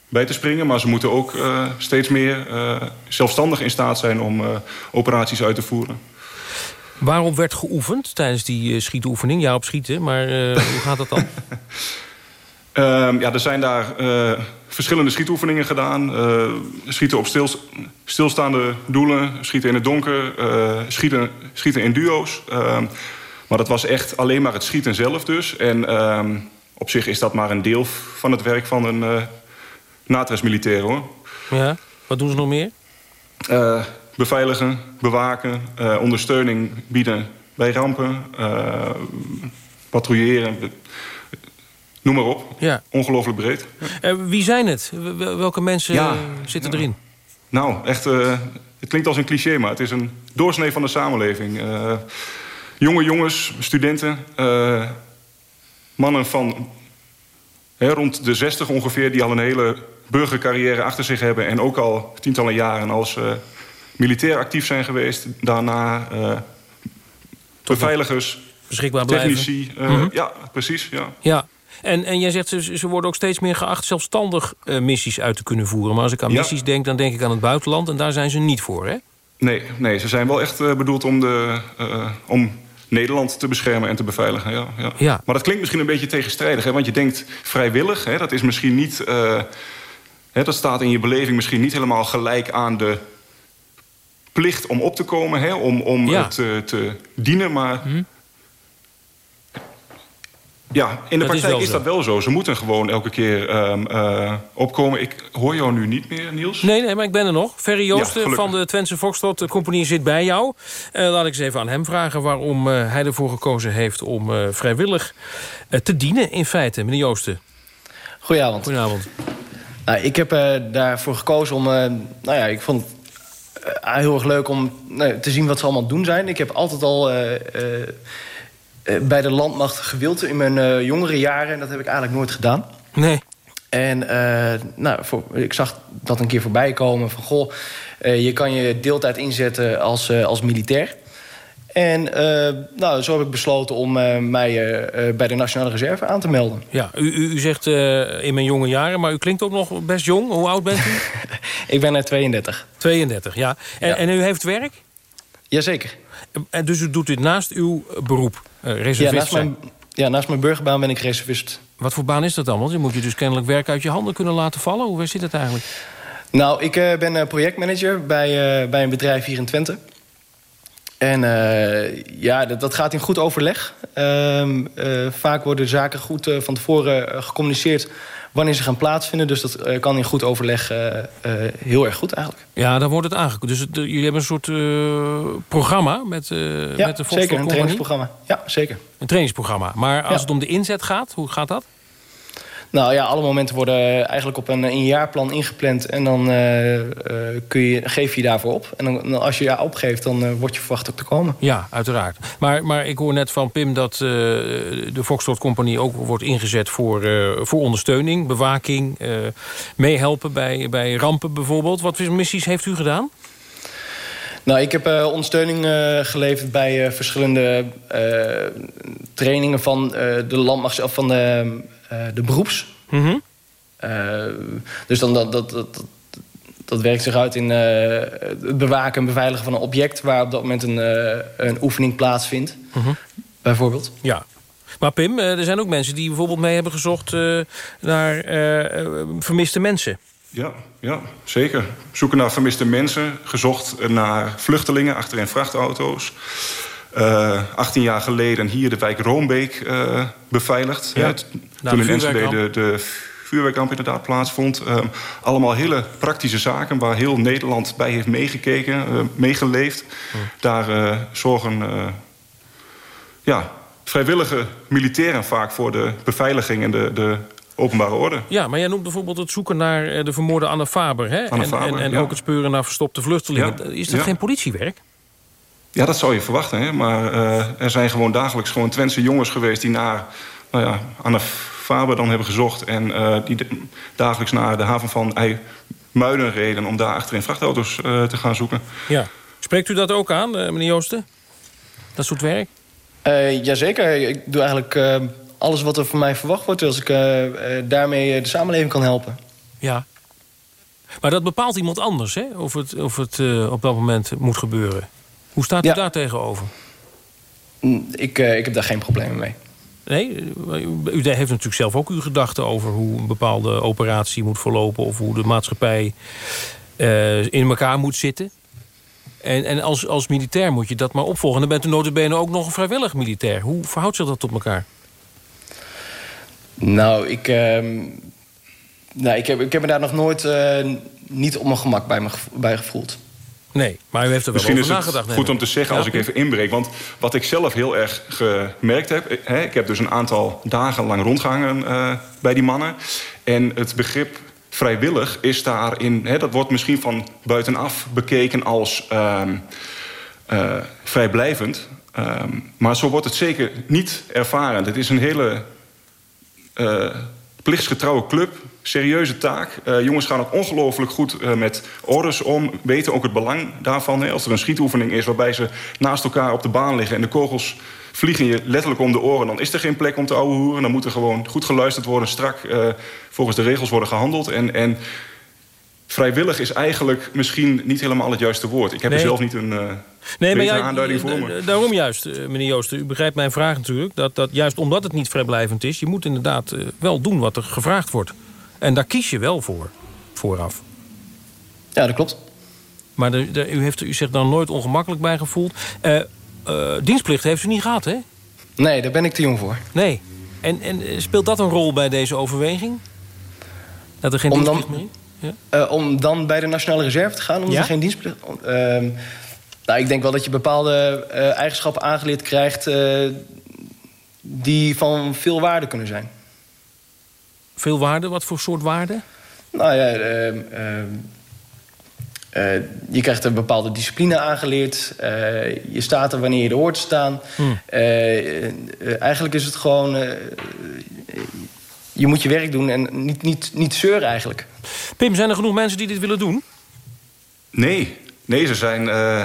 bij te springen, maar ze moeten ook steeds meer zelfstandig in staat zijn... om operaties uit te voeren. Waarom werd geoefend tijdens die uh, schietoefening? Ja, op schieten, maar uh, hoe gaat dat dan? um, ja, er zijn daar uh, verschillende schietoefeningen gedaan. schieten op stil, stilstaande doelen, schieten in het donker, schieten, schieten in duo's. Um, maar dat was echt alleen maar het schieten zelf dus. En um, op zich is dat maar een deel van het werk van een uh, NATRES-militair, hoor. Ja, wat doen ze nog meer? Beveiligen, bewaken, uh, ondersteuning bieden bij rampen, uh, patrouilleren. Noem maar op. Ja. Ongelooflijk breed. Uh, wie zijn het? Welke mensen ja. zitten erin? Nou, echt, het klinkt als een cliché, maar het is een doorsnee van de samenleving. jonge jongens, studenten, mannen van hè, rond de 60 ongeveer... die al een hele burgercarrière achter zich hebben... en ook al tientallen jaren als militair actief zijn geweest. Daarna uh, beveiligers, beschikbaar technici. Mm -hmm. Ja, precies. Ja. ja. En, en jij zegt, ze, ze worden ook steeds meer geacht zelfstandig uh, missies uit te kunnen voeren. Maar als ik aan ja. missies denk, dan denk ik aan het buitenland. En daar zijn ze niet voor, hè? Nee, nee ze zijn wel echt bedoeld om, de, om Nederland te beschermen en te beveiligen. Ja, ja. ja. Maar dat klinkt misschien een beetje tegenstrijdig. Hè? Want je denkt vrijwillig, hè, dat is misschien niet... Hè, dat staat in je beleving misschien niet helemaal gelijk aan de plicht om op te komen, hè, om, om ja. te, te dienen. Maar hm. ja, in de dat praktijk is, is, dat wel zo. Ze moeten gewoon elke keer um, uh, opkomen. Ik hoor jou nu niet meer, Niels. Nee, nee maar ik ben er nog. Ferry Joosten ja, van de Twentse Foxtrot de Compagnie zit bij jou. Uh, laat ik eens even aan hem vragen waarom uh, hij ervoor gekozen heeft... om vrijwillig te dienen in feite. Meneer Joosten. Goedenavond. Goedenavond. Nou, ik heb daarvoor gekozen om... nou ja, ik vond heel erg leuk om nou, te zien wat ze allemaal doen zijn. Ik heb altijd al uh, uh, bij de landmacht gewild in mijn jongere jaren. En dat heb ik eigenlijk nooit gedaan. Nee. En nou, voor, ik zag dat een keer voorbij komen van... goh, je kan je deeltijd inzetten als, als militair. En uh, nou, zo heb ik besloten om uh, mij uh, bij de Nationale Reserve aan te melden. Ja, u, u, u zegt in mijn jonge jaren, maar u klinkt ook nog best jong. Hoe oud bent u? ik ben 32. 32, ja. En, ja. en u heeft werk? Jazeker. En dus u doet dit naast uw beroep, reservist ja, naast mijn, ja, naast mijn burgerbaan ben ik reservist. Wat voor baan is dat dan? Want je moet je dus kennelijk werk uit je handen kunnen laten vallen. Hoe zit het eigenlijk? Nou, ik ben projectmanager bij, bij een bedrijf hier in Twente. En uh, ja, dat, dat, gaat in goed overleg. Uh, uh, vaak worden zaken goed van tevoren gecommuniceerd wanneer ze gaan plaatsvinden. Dus dat kan in goed overleg heel erg goed eigenlijk. Ja, dan wordt het aangekomen. Dus jullie hebben een soort programma met, ja, met de zeker, een trainingsprogramma. Ja, zeker. Een trainingsprogramma. Maar als ja. het om de inzet gaat, hoe gaat dat? Nou ja, alle momenten worden eigenlijk op een, een jaarplan ingepland. En dan uh, uh, kun je, geef je daarvoor op. En dan, als je ja opgeeft, dan uh, word je verwacht ook te komen. Ja, uiteraard. Maar, maar ik hoor net van Pim dat de Foxtrot Compagnie ook wordt ingezet voor, voor ondersteuning, bewaking, meehelpen bij, bij rampen bijvoorbeeld. Wat voor missies heeft u gedaan? Nou, ik heb uh, ondersteuning uh, geleverd bij uh, verschillende trainingen van de landmacht van de, de beroeps. Mm -hmm. dus dan dat, dat, dat, dat werkt zich uit in het bewaken en beveiligen van een object waar op dat moment een, een oefening plaatsvindt. Mm -hmm. Bijvoorbeeld. Ja. Maar Pim, er zijn ook mensen die bijvoorbeeld mee hebben gezocht naar vermiste mensen. Ja, ja, zeker. Zoeken naar vermiste mensen. Gezocht naar vluchtelingen achterin vrachtauto's. Uh, 18 jaar geleden hier de wijk Roombeek uh, beveiligd. Ja, ja, toen in Enschede de, de vuurwerkramp inderdaad plaatsvond. Uh, allemaal hele praktische zaken waar heel Nederland bij heeft meegekeken, uh, meegeleefd. Hm. Daar zorgen ja, vrijwillige militairen vaak voor de beveiliging en de, de openbare orde. Ja, maar jij noemt bijvoorbeeld het zoeken naar de vermoorde Anne Faber. Hè? Anne en Faber, en, en ja. ook het speuren naar verstopte vluchtelingen. Ja, Is dat ja. geen politiewerk? Ja, dat zou je verwachten. Hè? Maar uh, er zijn gewoon dagelijks gewoon Twentse jongens geweest... die naar nou ja, Anne Faber dan hebben gezocht... en uh, die dagelijks naar de haven van IJmuiden reden... om daar achterin vrachtauto's uh, te gaan zoeken. Ja. Spreekt u dat ook aan, meneer Joosten? Dat soort werk? Uh, jazeker. Ik doe eigenlijk uh, alles wat er van mij verwacht wordt... als ik uh, daarmee de samenleving kan helpen. Ja. Maar dat bepaalt iemand anders, hè? Of het, of het op dat moment moet gebeuren. Hoe staat u Ja. daar tegenover? Ik, ik heb daar geen problemen mee. Nee, u heeft natuurlijk zelf ook uw gedachten over hoe een bepaalde operatie moet verlopen... of hoe de maatschappij uh, in elkaar moet zitten. En, en als, als militair moet je dat maar opvolgen. Dan bent u notabene ook nog een vrijwillig militair. Hoe verhoudt zich dat tot elkaar? Nou, ik, uh, nou, ik, heb, ik heb me daar nog nooit uh, niet op mijn gemak bij, me, bij gevoeld. Nee, maar u heeft er wel Misschien over is nagedacht. het goed om te zeggen als ik even inbreek. Want wat ik zelf heel erg gemerkt heb... Hè, ik heb dus een aantal dagen lang rondgehangen uh, bij die mannen. En het begrip vrijwillig is daarin... Hè, dat wordt misschien van buitenaf bekeken als uh, uh, vrijblijvend. Um, maar zo wordt het zeker niet ervaren. Het is een hele plichtsgetrouwe club serieuze taak. Uh, jongens gaan ook ongelooflijk goed uh, met orders om. Weten ook het belang daarvan. Hè. Als er een schietoefening is waarbij ze naast elkaar op de baan liggen... en de kogels vliegen je letterlijk om de oren... dan is er geen plek om te ouwehoeren. Dan moet er gewoon goed geluisterd worden. Strak uh, volgens de regels worden gehandeld. En, en vrijwillig is eigenlijk misschien niet helemaal het juiste woord. Ik heb Nee. er zelf niet een Nee, maar ja, aanduiding voor me. Daarom juist, eh, meneer Joosten. U begrijpt mijn vraag natuurlijk. Dat, dat juist omdat het niet vrijblijvend is... je moet inderdaad eh, wel doen wat er gevraagd wordt. En daar kies je wel voor, vooraf. Ja, dat klopt. Maar de, de- u heeft u zich daar nooit ongemakkelijk bij gevoeld. Eh, dienstplicht heeft u niet gehad, hè? Nee, daar ben ik te jong voor. Nee. En, en eh, speelt dat een rol bij deze overweging? Dat er geen Om dan- dienstplicht meer? Ja. Uh, om dan bij de Nationale Reserve te gaan, omdat Ja? er geen dienstplicht... Ehm, nou, ik denk wel dat je bepaalde uh, eigenschappen aangeleerd krijgt... Uh, die van veel waarde kunnen zijn. Veel waarde? Wat voor soort waarde? Nou ja, ehm, ehm, eh, je krijgt een bepaalde discipline aangeleerd. Eh, je staat er wanneer je er hoort te staan. Hmm. Eh, eigenlijk is het gewoon... eh, je moet je werk doen en niet, niet, niet zeuren eigenlijk. Pim, zijn er genoeg mensen die dit willen doen? Nee, nee ze zijn uh,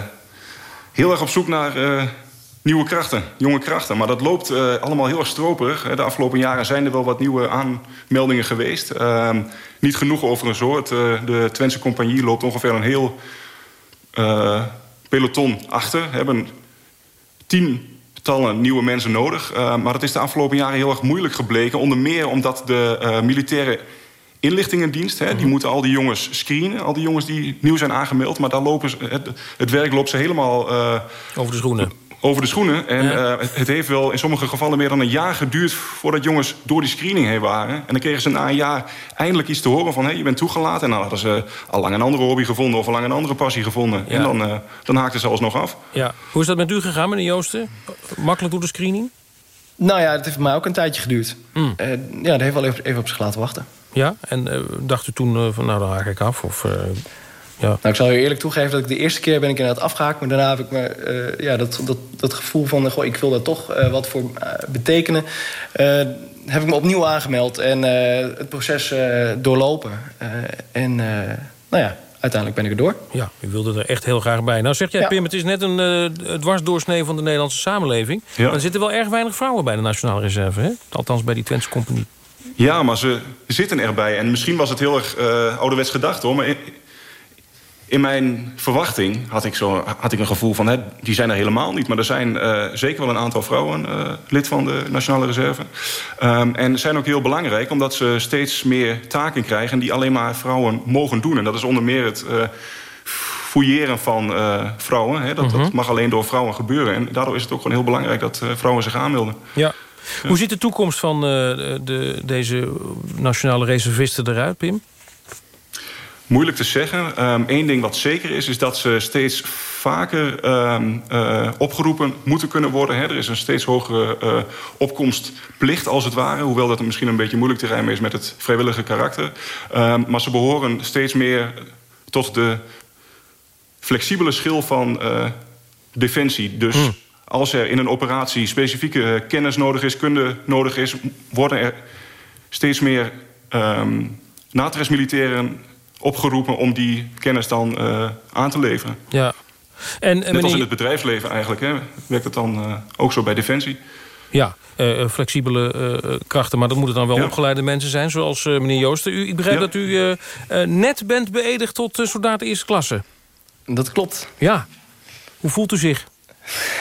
heel erg op zoek naar uh, nieuwe krachten, jonge krachten. Maar dat loopt uh, allemaal heel erg stroperig. De afgelopen jaren zijn er wel wat nieuwe aanmeldingen geweest. Ehm, niet genoeg overigens hoor. Het, de Twentse Compagnie loopt ongeveer een heel peloton achter. Hebben tientallen nieuwe mensen nodig. maar dat is de afgelopen jaren heel erg moeilijk gebleken. Onder meer omdat de militaire inlichtingendienst. Hè, die moeten al die jongens screenen. Al die jongens die nieuw zijn aangemeld. Maar daar lopen ze, het, het werk loopt ze helemaal... eh, Over de schoenen. Over de schoenen. En eh, het- het heeft wel in sommige gevallen meer dan een jaar geduurd... voordat jongens door die screening heen waren. En dan kregen ze na een jaar eindelijk iets te horen van... hé, je bent toegelaten. En dan hadden ze al lang een andere hobby gevonden... of al lang een andere passie gevonden. Ja. En dan, eh, dan haakten ze alsnog af. Ja. Hoe is dat met u gegaan, meneer Joosten? Makkelijk door de screening? Nou ja, het heeft mij ook een tijdje geduurd. Mm. Eh, ja, dat heeft wel even, even op zich laten wachten. Ja, en eh, dacht u toen van nou, dan haak ik af? Of, eh, ja. Nou, ik zal u eerlijk toegeven dat ik de eerste keer ben ik inderdaad afgehaakt. Maar daarna heb ik me, eh, ja, dat, dat, dat gevoel van, eh, goh, ik wil daar toch eh, wat voor betekenen. eh, heb ik me opnieuw aangemeld en eh, het proces eh, doorlopen. Eh, en eh, nou ja, uiteindelijk ben ik er door. Ja, u wilde er echt heel graag bij. Nou zeg jij, Ja. Pim, het is net een eh, dwarsdoorsnee van de Nederlandse samenleving. Ja. Maar er zitten wel erg weinig vrouwen bij de Nationale Reserve, hè? Althans bij die Twentse Compagnie. Ja, maar ze zitten erbij. En misschien was het heel erg eh, ouderwets gedacht, hoor. Maar in, mijn verwachting had ik, zo, had ik een gevoel van... Hè, die zijn er helemaal niet. Maar er zijn eh, zeker wel een aantal vrouwen eh, lid van de Nationale Reserve. Ehm, en zijn ook heel belangrijk... omdat ze steeds meer taken krijgen... die alleen maar vrouwen mogen doen. En dat is onder meer het... eh, fouilleren van vrouwen. Hè. Dat, dat mag alleen door vrouwen gebeuren. En daardoor is het ook gewoon heel belangrijk dat vrouwen zich aanmelden. Ja. Hoe ziet de toekomst van de, deze nationale reservisten eruit, Pim? Moeilijk te zeggen. Eén ding wat zeker is, is dat ze steeds vaker ehm, eh, opgeroepen moeten kunnen worden. Hè. Er is een steeds hogere eh, opkomstplicht, als het ware. Hoewel dat misschien een beetje moeilijk te rijmen is met het vrijwillige karakter. Ehm, maar ze behoren steeds meer tot de flexibele schil van eh, defensie. Dus als er in een operatie specifieke kennis nodig is, kunde nodig is... worden er steeds meer ehm militairen opgeroepen... om die kennis dan eh, aan te leveren. Ja. En, Net en als in het bedrijfsleven eigenlijk. Hè, werkt het dan eh, ook zo bij Defensie. ja, eh, flexibele eh, krachten, maar dat moeten dan wel Ja. opgeleide mensen zijn... zoals eh, meneer Joosten. U, ik begrijp Ja. dat u eh, eh, net bent beëdigd tot eh, soldaat eerste klasse. Dat klopt. Ja. Hoe voelt u zich?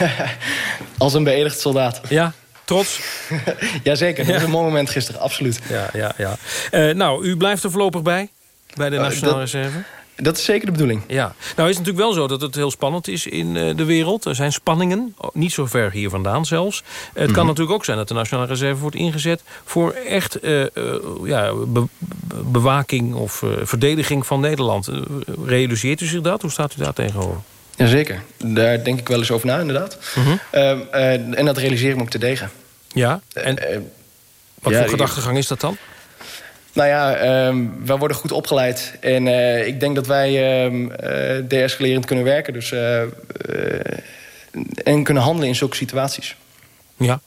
Als een beëdigd soldaat. Ja, trots? Jazeker, dat Ja. was een mooi moment gisteren, absoluut. Ja, ja, ja. Eh, nou, u blijft er voorlopig bij? Bij de Eh, Nationale dat- Reserve? Dat is zeker de bedoeling. Ja. Nou is het natuurlijk wel zo dat het heel spannend is in eh, de wereld. Er zijn spanningen, oh, niet zo ver hier vandaan zelfs. Het Mhm. kan natuurlijk ook zijn dat de Nationale Reserve wordt ingezet... voor echt eh, ja, be- be- bewaking of verdediging van Nederland. Realiseert u zich dat? Hoe staat u daar tegenover? Jazeker, daar denk ik wel eens over na, inderdaad. Mhm. Ehm, eh, en dat realiseer ik me ook te degen. Ja, en wat ja, voor gedachtegang is dat dan? Nou ja, ehm, wij worden goed opgeleid. En eh, ik denk dat wij eh, deescalerend kunnen werken. Dus, eh, en kunnen handelen in zulke situaties. Ja.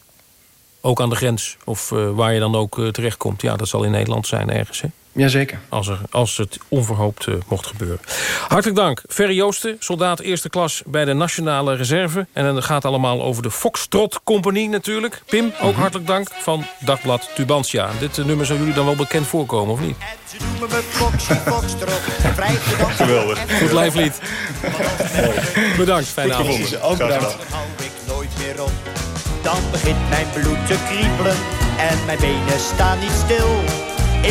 Ook aan de grens, of eh, waar je dan ook eh, terechtkomt. Ja, dat zal in Nederland zijn ergens, hè? Jazeker. Als, er, als het onverhoopt eh, mocht gebeuren. Hartelijk dank. Ferry Joosten, soldaat eerste klas bij de Nationale Reserve. En dan gaat allemaal over de Foxtrot Compagnie natuurlijk. Pim, ook hartelijk dank van Dagblad Tubantia. Dit nummer zou jullie dan wel bekend voorkomen, of niet? Geweldig. Goed lijflied. Bedankt, fijne Goed avond. Ook bedankt. Dan begint mijn bloed te kriebelen en mijn benen staan niet stil.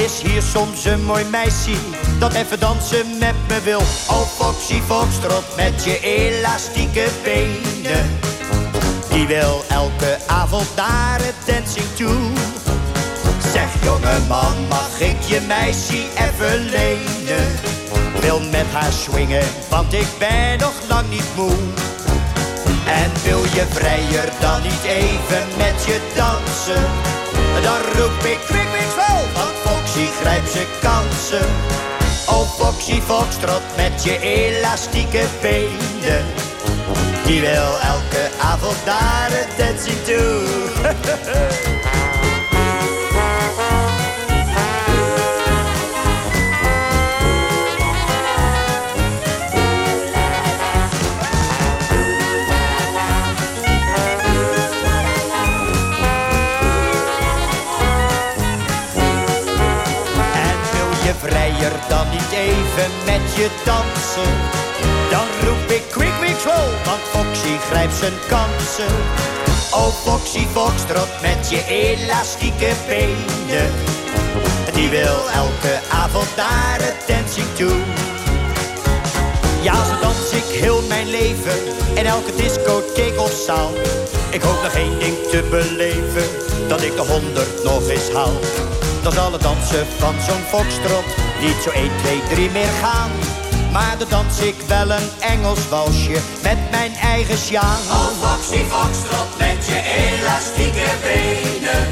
Is hier soms een mooi meisje dat even dansen met me wil? Oh Foxy Foxtrot met je elastieke benen. Die wil elke avond naar het dancing toe. Zeg jongeman, mag ik je meisje even lenen? Wil met haar swingen, want ik ben nog lang niet moe. En wil je vrijer dan niet even met je dansen? Dan roep ik kwik, kwik, wel, want Foxy grijpt zijn kansen. Oh Foxy Foxtrot met je elastieke benen. Die wil elke avond naar het dancing toe. even met je dansen? Dan roep ik quick, quick, slow, want Foxy grijpt zijn kansen. Oh Foxy Foxtrot met je elastieke benen. Die wil elke avond naar het dancing toe. Ja, zo dans ik heel mijn leven in elke discotheek of zaal. Ik hoop nog één ding te beleven, dat ik de honderd nog eens haal. Dan zal het dansen van zo'n foxtrot niet zo 1, 2, 3 meer gaan. Maar dan dans ik wel een Engels walsje met mijn eigen sjaal. Oh, Foxy Foxtrot met je elastieke benen.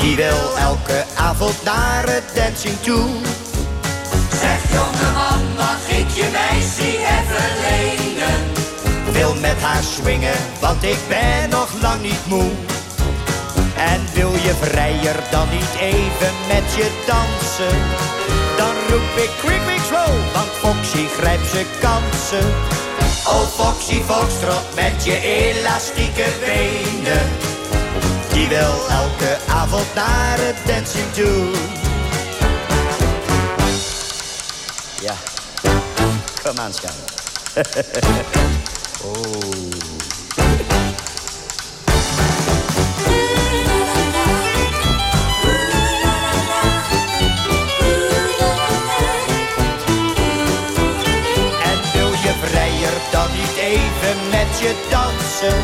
Die wil elke avond naar het dancing toe. Zeg jongeman, mag ik je meisje even lenen? Wil met haar swingen, want ik ben nog lang niet moe. En wil je vrijer dan niet even met je dansen? Dan roep ik quick, quick, slow, want Foxy grijpt zijn kansen. Oh Foxy Foxtrot met je elastieke benen. Die wil elke avond naar het dancing toe. Ja, kom aan, schat. oh. Dansen?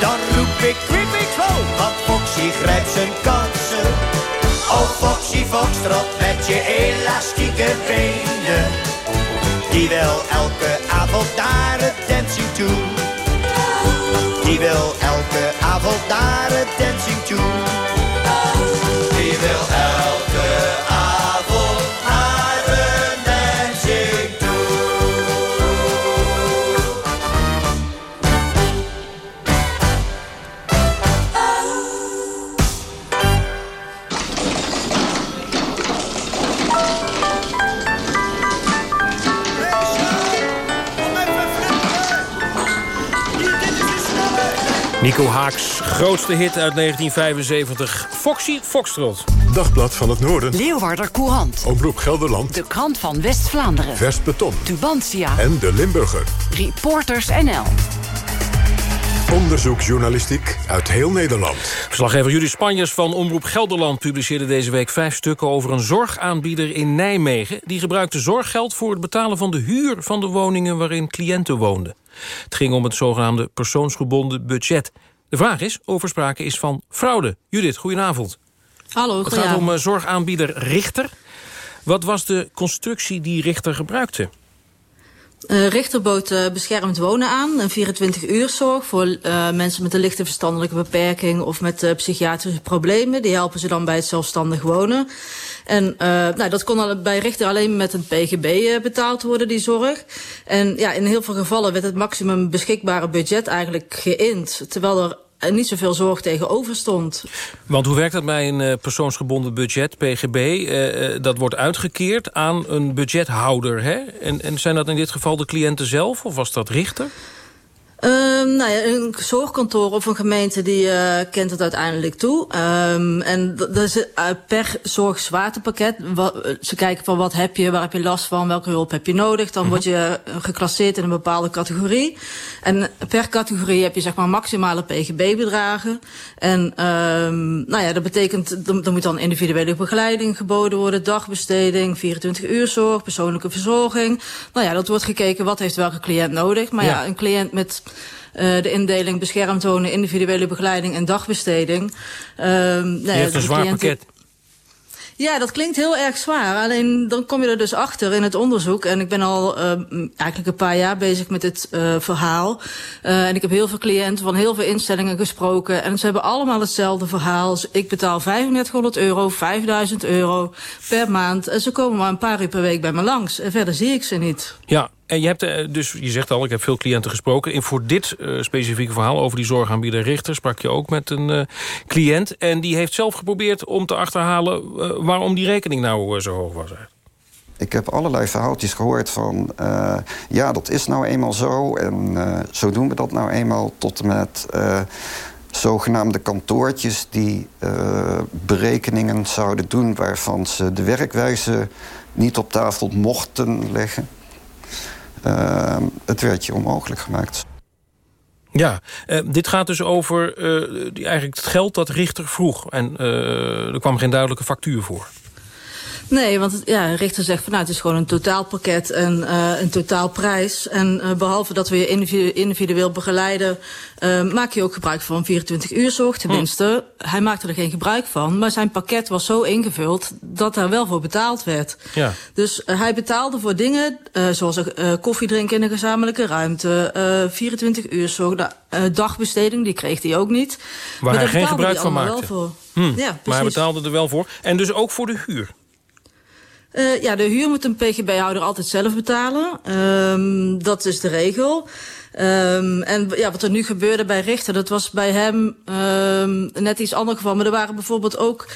Dan roep ik quick, slow, want Foxy grijpt zijn kansen. Oh Foxy Foxtrot met je elastieke benen. Die wil elke avond naar het dancing toe. Die wil elke avond naar het dancing toe. Die wil elke avond Nico Haaks grootste hit uit 1975. Foxy Foxtrot. Dagblad van het Noorden. Leeuwarder Courant. Omroep Gelderland. De krant van West-Vlaanderen. Vers Beton. Tubantia. En De Limburger. Reporters NL. Onderzoeksjournalistiek uit heel Nederland. Verslaggever Judith Spanjers van Omroep Gelderland publiceerde deze week vijf stukken over een zorgaanbieder in Nijmegen. Die gebruikte zorggeld voor het betalen van de huur van de woningen waarin cliënten woonden. Het ging om het zogenaamde persoonsgebonden budget. De vraag is of er sprake is van fraude. Judith, goedenavond. Hallo, Het gaat om uh, zorgaanbieder Richter. Wat was de constructie die Richter gebruikte? Uh, Richter bood uh, beschermd wonen aan, een 24-uurszorg voor uh, mensen met een lichte verstandelijke beperking of met psychiatrische problemen. Die helpen ze dan bij het zelfstandig wonen. En nou, dat kon bij Richter alleen met een PGB betaald worden, die zorg. En ja, in heel veel gevallen werd het maximum beschikbare budget eigenlijk geïnd, terwijl er en niet zoveel zorg tegenover stond. Want hoe werkt dat bij een persoonsgebonden budget, PGB? Dat wordt uitgekeerd aan een budgethouder. Hè? En, en zijn dat in dit geval de cliënten zelf of was dat Richter? Um, nou ja, een zorgkantoor of een gemeente die uh, kent het uiteindelijk toe. Um, en dat is uh, per zorgzwaartepakket. Wat, ze kijken van wat heb je, waar heb je last van, welke hulp heb je nodig. Dan word je geclasseerd in een bepaalde categorie. En per categorie heb je zeg maar maximale PGB-bedragen. En um, nou ja, dat betekent, er moet dan individuele begeleiding geboden worden, dagbesteding, 24 uur zorg, persoonlijke verzorging. Nou ja, dat wordt gekeken wat heeft welke cliënt nodig. Maar ja, ja een cliënt met uh, de indeling beschermd wonen, individuele begeleiding en dagbesteding. Uh, nou ja, heeft een zwaar cliënten... pakket. Ja, dat klinkt heel erg zwaar. Alleen dan kom je er dus achter in het onderzoek. En ik ben al uh, eigenlijk een paar jaar bezig met dit uh, verhaal. Uh, en ik heb heel veel cliënten van heel veel instellingen gesproken. En ze hebben allemaal hetzelfde verhaal. Dus ik betaal 3500 euro, 5000 euro per maand. En ze komen maar een paar uur per week bij me langs. En verder zie ik ze niet. Ja, en je hebt dus, je zegt al, ik heb veel cliënten gesproken. En voor dit uh, specifieke verhaal over die zorgaanbieder Richter... sprak je ook met een uh, cliënt. En die heeft zelf geprobeerd om te achterhalen... Waarom die rekening nou zo hoog was. Ik heb allerlei verhaaltjes gehoord van... ja, dat is nou eenmaal zo en zo doen we dat nou eenmaal... tot en met zogenaamde kantoortjes die berekeningen zouden doen... waarvan ze de werkwijze niet op tafel mochten leggen. Uh, het werd je onmogelijk gemaakt. Ja, uh, dit gaat dus over uh, die, eigenlijk het geld dat Richter vroeg. En uh, er kwam geen duidelijke factuur voor. Nee, want ja, een rechter zegt van nou, het is gewoon een totaalpakket en eh, een totaalprijs. En eh, behalve dat we je individu- individueel begeleiden, eh, maak je ook gebruik van 24 uur zorg. Tenminste, hij maakte er geen gebruik van. Maar zijn pakket was zo ingevuld dat daar wel voor betaald werd. Ja. Dus hij betaalde voor dingen zoals koffie drinken in een gezamenlijke ruimte, eh 24 uur zorg, eh, dagbesteding, die kreeg hij ook niet. Waar Maar hij geen betaalde gebruik hij van maakte. wel voor. Hm, Ja, maar hij betaalde er wel voor. En dus ook voor de huur. Eh, ja, de huur moet een PGB-houder altijd zelf betalen. Ehm, dat is de regel. Ehm, en ja, wat er nu gebeurde bij Richter, dat was bij hem ehm, net iets ander geval. Maar er waren bijvoorbeeld ook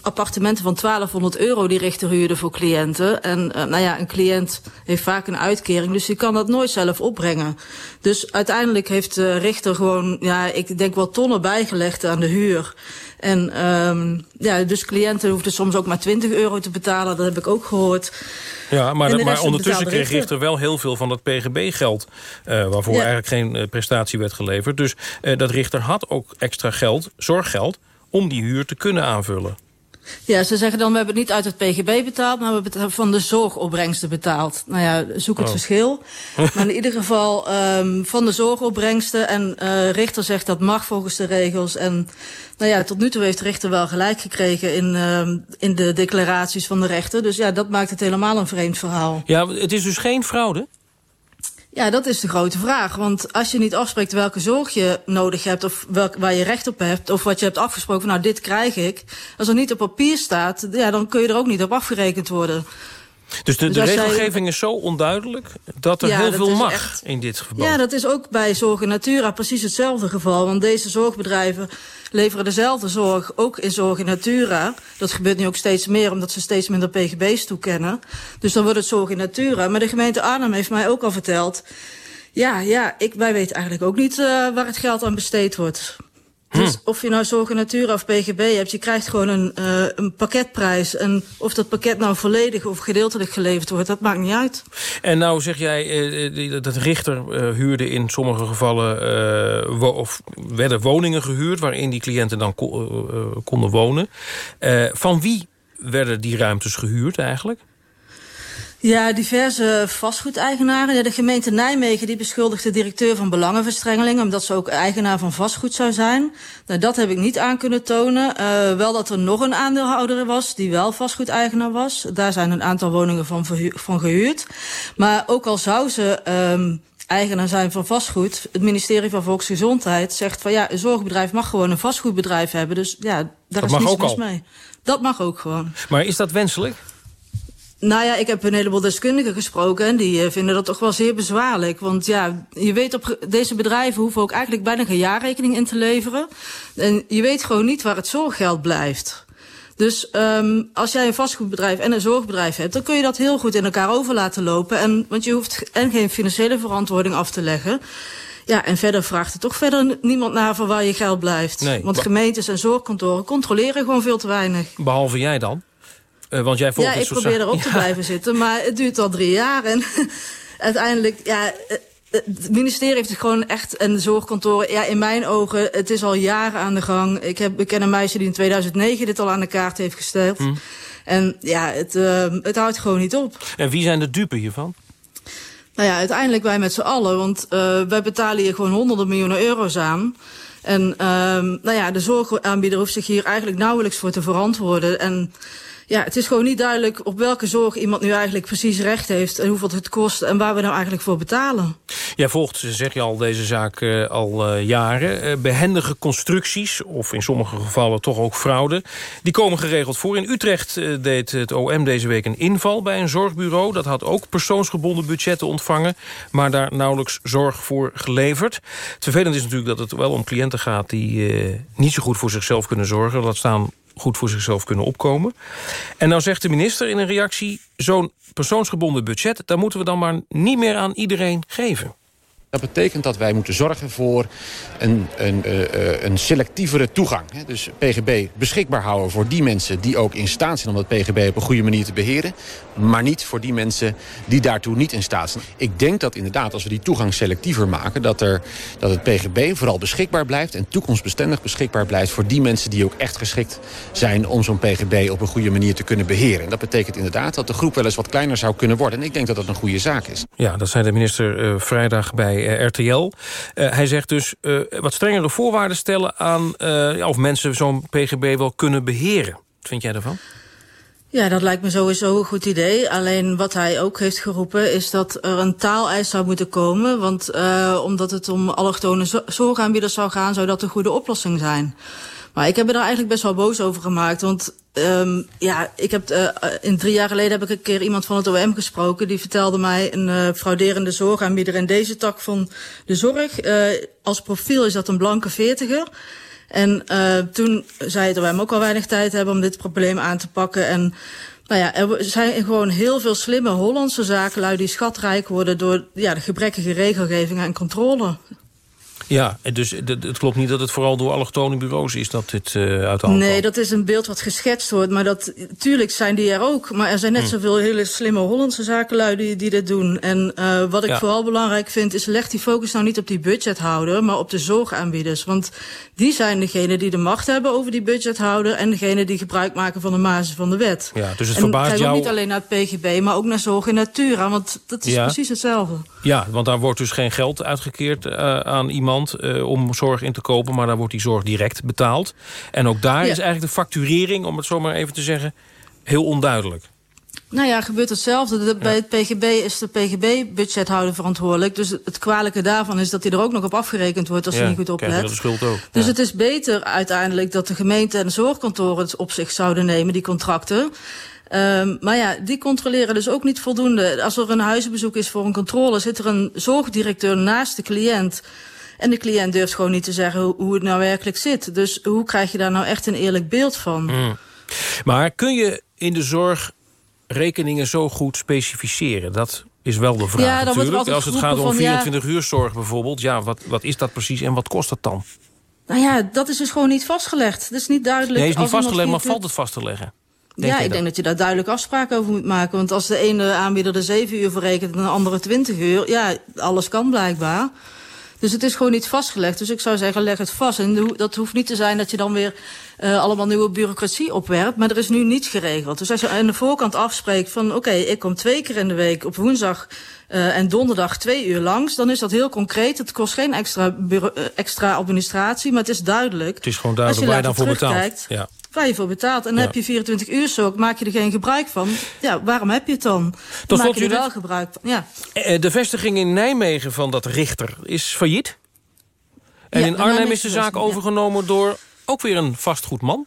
appartementen van 1200 euro die Richter huurde voor cliënten. En eh, nou ja, een cliënt heeft vaak een uitkering, dus die kan dat nooit zelf opbrengen. Dus uiteindelijk heeft de Richter gewoon, ja, ik denk wel tonnen bijgelegd aan de huur. En ehm, ja, dus cliënten hoefden soms ook maar 20 euro te betalen. Dat heb ik ook gehoord. Ja, maar, maar ondertussen kreeg Richter wel heel veel van dat PGB-geld... eh, waarvoor Ja. eigenlijk geen eh, prestatie werd geleverd. Dus eh, dat Richter had ook extra geld, zorggeld... om die huur te kunnen aanvullen. Ja, ze zeggen dan, we hebben het niet uit het PGB betaald... maar we hebben het van de zorgopbrengsten betaald. Nou ja, zoek het Oh. verschil. maar in ieder geval ehm, van de zorgopbrengsten. En eh Richter zegt dat mag volgens de regels. En nou ja, tot nu toe heeft Richter wel gelijk gekregen... in, ehm, in de declaraties van de rechter. Dus ja, dat maakt het helemaal een vreemd verhaal. Ja, het is dus geen fraude? Ja, dat is de grote vraag. Want als je niet afspreekt welke zorg je nodig hebt... of welk, waar je recht op hebt... of wat je hebt afgesproken nou, dit krijg ik... als er niet op papier staat, ja, dan kun je er ook niet op afgerekend worden. Dus de, Dus de regelgeving is zo onduidelijk... dat er Ja, heel dat veel mag echt- in dit verband. Ja, dat is ook bij Zorg in Natura precies hetzelfde geval. Want deze zorgbedrijven leveren dezelfde zorg, ook in Zorg in Natura. Dat gebeurt nu ook steeds meer, omdat ze steeds minder pgb's toekennen. Dus dan wordt het Zorg in Natura. Maar de gemeente Arnhem heeft mij ook al verteld... Ja, ja, ik, wij weten eigenlijk ook niet eh, waar het geld aan besteed wordt. Dus of je nou Zorg in Natura of PGB hebt, je krijgt gewoon een, eh, een pakketprijs. En of dat pakket nou volledig of gedeeltelijk geleverd wordt, dat maakt niet uit. En nou zeg jij eh, die- dat Richter eh, huurde in sommige gevallen... eh, of werden woningen gehuurd waarin die cliënten dan ko- eh, eh, konden wonen. Eh, van wie werden die ruimtes gehuurd eigenlijk? Ja, diverse vastgoedeigenaren. Ja, de gemeente Nijmegen die beschuldigt de directeur van belangenverstrengeling... omdat ze ook eigenaar van vastgoed zou zijn. Nou, dat heb ik niet aan kunnen tonen. Eh, wel dat er nog een aandeelhouder was die wel vastgoedeigenaar was. Daar zijn een aantal woningen van, van gehuurd. Maar ook al zou ze... ehm eigenaar zijn van vastgoed. Het ministerie van Volksgezondheid zegt van ja, een zorgbedrijf mag gewoon een vastgoedbedrijf hebben. Dus ja, daar Dat is mag niets ook mis al. mee. Dat mag ook gewoon. Maar is dat wenselijk? Nou ja, ik heb een heleboel deskundigen gesproken en die eh, vinden dat toch wel zeer bezwaarlijk. Want ja, je weet op deze bedrijven hoeven ook eigenlijk bijna geen jaarrekening in te leveren. En je weet gewoon niet waar het zorggeld blijft. Dus um, als jij een vastgoedbedrijf en een zorgbedrijf hebt, dan kun je dat heel goed in elkaar over laten lopen. En, want je hoeft en geen financiële verantwoording af te leggen. Ja, en verder vraagt er toch verder niemand naar van waar je geld blijft. Nee, want wa- gemeentes en zorgkantoren controleren gewoon veel te weinig. Behalve jij dan? Eh, want jij volgt Ja, ik probeer erop te Ja. blijven zitten, maar het duurt al drie jaar. En uiteindelijk, ja, eh, het ministerie heeft het gewoon echt, en de zorgkantoren, ja, in mijn ogen, het is al jaren aan de gang. Ik, heb, ik ken een meisje die in 2009 dit al aan de kaart heeft gesteld. Hm. En ja, het, eh, het houdt gewoon niet op. En wie zijn de dupe hiervan? Nou ja, uiteindelijk wij met z'n allen, want uh, wij betalen hier gewoon honderden miljoenen euro's aan. En um, nou ja, de zorgaanbieder hoeft zich hier eigenlijk nauwelijks voor te verantwoorden. En ja, het is gewoon niet duidelijk op welke zorg iemand nu eigenlijk precies recht heeft... en hoeveel het kost en waar we nou eigenlijk voor betalen. Jij volgt, zeg je al, deze zaak uh, al uh, jaren. Uh, behendige constructies, of in sommige gevallen toch ook fraude... die komen geregeld voor. In Utrecht deed het OM deze week een inval bij een zorgbureau. Dat had ook persoonsgebonden budgetten ontvangen... maar daar nauwelijks zorg voor geleverd. Het is natuurlijk dat het wel om cliënten gaat... die niet zo goed voor zichzelf kunnen zorgen. Laat staan goed voor zichzelf kunnen opkomen. En nou zegt de minister in een reactie... zo'n persoonsgebonden budget, daar moeten we dan maar niet meer aan iedereen geven. Dat betekent dat wij moeten zorgen voor een, een, uh, een selectievere toegang. Dus PGB beschikbaar houden voor die mensen die ook in staat zijn... om dat PGB op een goede manier te beheren. Maar niet voor die mensen die daartoe niet in staat zijn. Ik denk dat inderdaad als we die toegang selectiever maken... dat, er, dat het PGB vooral beschikbaar blijft en toekomstbestendig beschikbaar blijft... voor die mensen die ook echt geschikt zijn om zo'n PGB op een goede manier te kunnen beheren. En dat betekent inderdaad dat de groep wel eens wat kleiner zou kunnen worden. En ik denk dat dat een goede zaak is. Ja, dat zei de minister uh, vrijdag bij uh, RTL. Uh, hij zegt dus wat strengere voorwaarden stellen aan... of mensen zo'n PGB wel kunnen beheren. Wat vind jij daarvan? Ja, dat lijkt me sowieso een goed idee. Alleen wat hij ook heeft geroepen is dat er een taaleis zou moeten komen. Want omdat het om allochtone zorgaanbieders zou gaan, zou dat een goede oplossing zijn. Maar ik heb me daar eigenlijk best wel boos over gemaakt. Want um, ja, ik heb, uh, in drie jaar geleden heb ik een keer iemand van het OM gesproken. Die vertelde mij een uh, frauderende zorgaanbieder in deze tak van de zorg. Als profiel is dat een blanke veertiger. En toen zei het OM ook al weinig tijd hebben om dit probleem aan te pakken. En nou ja, er zijn gewoon heel veel slimme Hollandse zakenlui die schatrijk worden door ja, de gebrekkige regelgeving en controle. Ja, dus het klopt niet dat het vooral door allochtone bureaus is dat dit uh, uit de hand Nee, dat is een beeld wat geschetst wordt. Maar dat, tuurlijk zijn die er ook. Maar er zijn net hm. zoveel hele slimme Hollandse zakenlui die, die dit doen. En uh, wat ik ja. vooral belangrijk vind is... leg die focus nou niet op die budgethouder... maar op de zorgaanbieders. Want die zijn degene die de macht hebben over die budgethouder... en degene die gebruik maken van de mazen van de wet. Ja, dus het en verbaast kijk jou... ook niet alleen naar het PGB, maar ook naar zorg in natura. Want dat is Ja. precies hetzelfde. Ja, want daar wordt dus geen geld uitgekeerd uh, aan iemand uh, om zorg in te kopen... maar daar wordt die zorg direct betaald. En ook daar Ja. is eigenlijk de facturering, om het zo maar even te zeggen... heel onduidelijk. Nou ja, gebeurt hetzelfde. De- Bij het PGB is de PGB-budgethouder verantwoordelijk. Dus het kwalijke daarvan is dat hij er ook nog op afgerekend wordt... als Ja, hij niet goed oplet. we de schuld ook. Dus Ja. het is beter uiteindelijk dat de gemeente en de zorgkantoren het op zich zouden nemen, die contracten. Um, maar ja, die controleren dus ook niet voldoende. Als er een huizenbezoek is voor een controle, zit er een zorgdirecteur naast de cliënt. En de cliënt durft gewoon niet te zeggen hoe, hoe het nou werkelijk zit. Dus hoe krijg je daar nou echt een eerlijk beeld van? Mm. Maar kun je in de zorg rekeningen zo goed specificeren? Dat is wel de vraag Ja, natuurlijk. Als het gaat om van, ja- 24 uur zorg bijvoorbeeld... ja, wat, wat is dat precies en wat kost dat dan? Nou ja, dat is dus gewoon niet vastgelegd. Dat is niet duidelijk. Nee, is niet vastgelegd, maar 24 valt het vast te leggen? Denk ja, ik dat? denk dat je daar duidelijk afspraken over moet maken. Want als de ene aanbieder er 7 uur voor rekent en de andere 20 uur... ja, alles kan blijkbaar. Dus het is gewoon niet vastgelegd. Dus ik zou zeggen, leg het vast. En dat hoeft niet te zijn dat je dan weer uh, allemaal nieuwe bureaucratie opwerpt. Maar er is nu niets geregeld. Dus als je aan de voorkant afspreekt van... oké, ik kom twee keer in de week op woensdag uh, en donderdag twee uur langs... dan is dat heel concreet. Het kost geen extra, bureau, uh, extra administratie, maar het is duidelijk. Het is gewoon duidelijk waar je dan voor betaalt. Ja. Waar je voor betaalt. En dan Ja. heb je 24 uur zorg, maak je er geen gebruik van. Ja, waarom heb je het dan? Tot Dan maak je er wel gebruik van. Ja. Eh, De vestiging in Nijmegen van dat Richter is failliet. En Ja, in Arnhem is de zaak ja. overgenomen door ook weer een vastgoedman.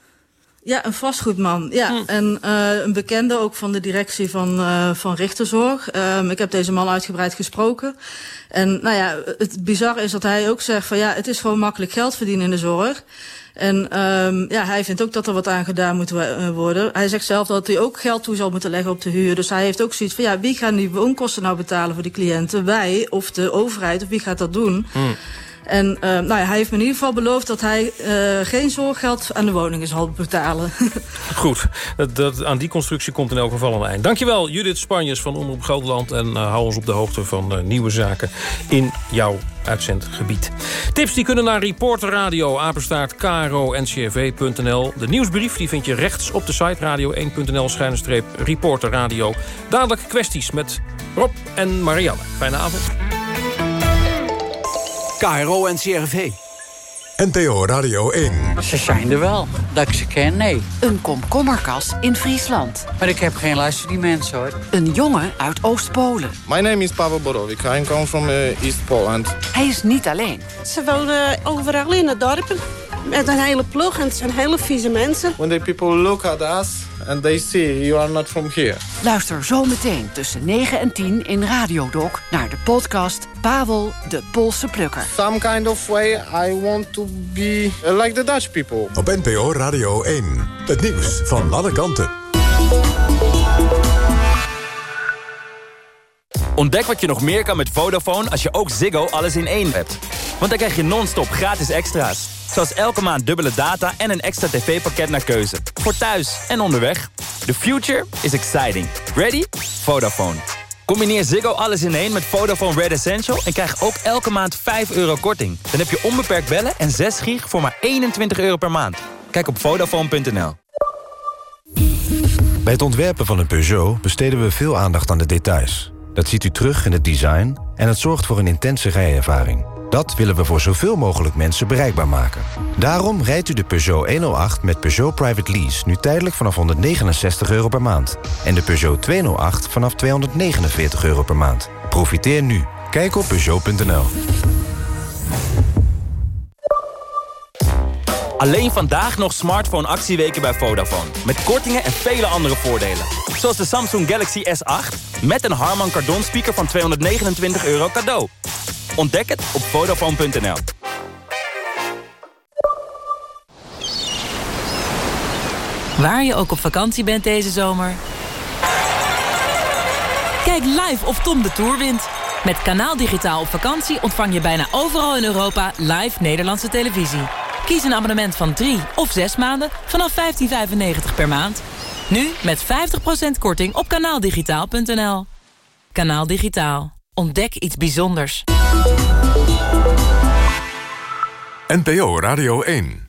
Ja, een vastgoedman. Ja, Hm. en uh, een bekende ook van de directie van, uh, van Richterzorg. Um, ik heb deze man uitgebreid gesproken. En nou ja, het bizarre is dat hij ook zegt van ja, het is gewoon makkelijk geld verdienen in de zorg. En um, ja, hij vindt ook dat er wat aan gedaan moet uh, worden. Hij zegt zelf dat hij ook geld toe zal moeten leggen op de huur. Dus hij heeft ook zoiets van ja, wie gaan die woonkosten nou betalen voor die cliënten? Wij of de overheid of wie gaat dat doen? Hm. En uh, nou hij heeft me in ieder geval beloofd dat hij uh, geen zorggeld aan de woningen zal betalen. Goed, dat, dat, aan die constructie komt in elk geval een eind. Dankjewel, Judith Spanjes van Omroep Gelderland. En uh, hou ons op de hoogte van nieuwe zaken in jouw uitzendgebied. Tips die kunnen naar Reporter Radio, apenstaart kro-ncrv.nl. De nieuwsbrief die vind je rechts op de site radio1.nl schuine Reporter Radio. Dadelijk kwesties met Rob en Marianne. Fijne avond. KRO en CRV. NTO Radio 1. Ze zijn er wel. Dat ik ze ken, nee. Een komkommerkas in Friesland. Maar ik heb geen luister die mensen, hoor. Een jongen uit Oost-Polen. My name is Pavel Borovic. I come from uh, East Poland. Hij is niet alleen. Ze wonen overal in het dorpen. Met een hele ploeg en het zijn hele vieze mensen. When the people look at us and they see you are not from here. Luister zometeen tussen 9 en 10 in Radiodoc naar de podcast Pavel de Poolse Plukker. Some kind of way I want to be uh, like the Dutch people. Op NPO Radio 1. Het nieuws van alle kanten. Ontdek wat je nog meer kan met Vodafone als je ook Ziggo alles in één hebt. Want dan krijg je non-stop gratis extra's. Zoals elke maand dubbele data en een extra tv-pakket naar keuze. Voor thuis en onderweg. The future is exciting. Ready? Vodafone. Combineer Ziggo alles in één met Vodafone Red Essential... en krijg ook elke maand 5 euro korting. Dan heb je onbeperkt bellen en 6 gig voor maar 21 euro per maand. Kijk op Vodafone.nl. Bij het ontwerpen van een Peugeot besteden we veel aandacht aan de details. Dat ziet u terug in het design en het zorgt voor een intense rijervaring. Dat willen we voor zoveel mogelijk mensen bereikbaar maken. Daarom rijdt u de Peugeot 108 met Peugeot Private Lease... nu tijdelijk vanaf 169 euro per maand. En de Peugeot 208 vanaf 249 euro per maand. Profiteer nu. Kijk op Peugeot.nl. Alleen vandaag nog smartphone actieweken bij Vodafone. Met kortingen en vele andere voordelen. Zoals de Samsung Galaxy S8 met een Harman Kardon speaker van 229 euro cadeau. Ontdek het op Vodafone.nl. Waar je ook op vakantie bent deze zomer. Kijk live of Tom de Tour wint. Met Kanaal Digitaal op vakantie ontvang je bijna overal in Europa live Nederlandse televisie. Kies een abonnement van 3 of 6 maanden vanaf 15,95 per maand. Nu met 50% korting op kanaaldigitaal.nl. Kanaal Digitaal. Ontdek iets bijzonders. NPO Radio 1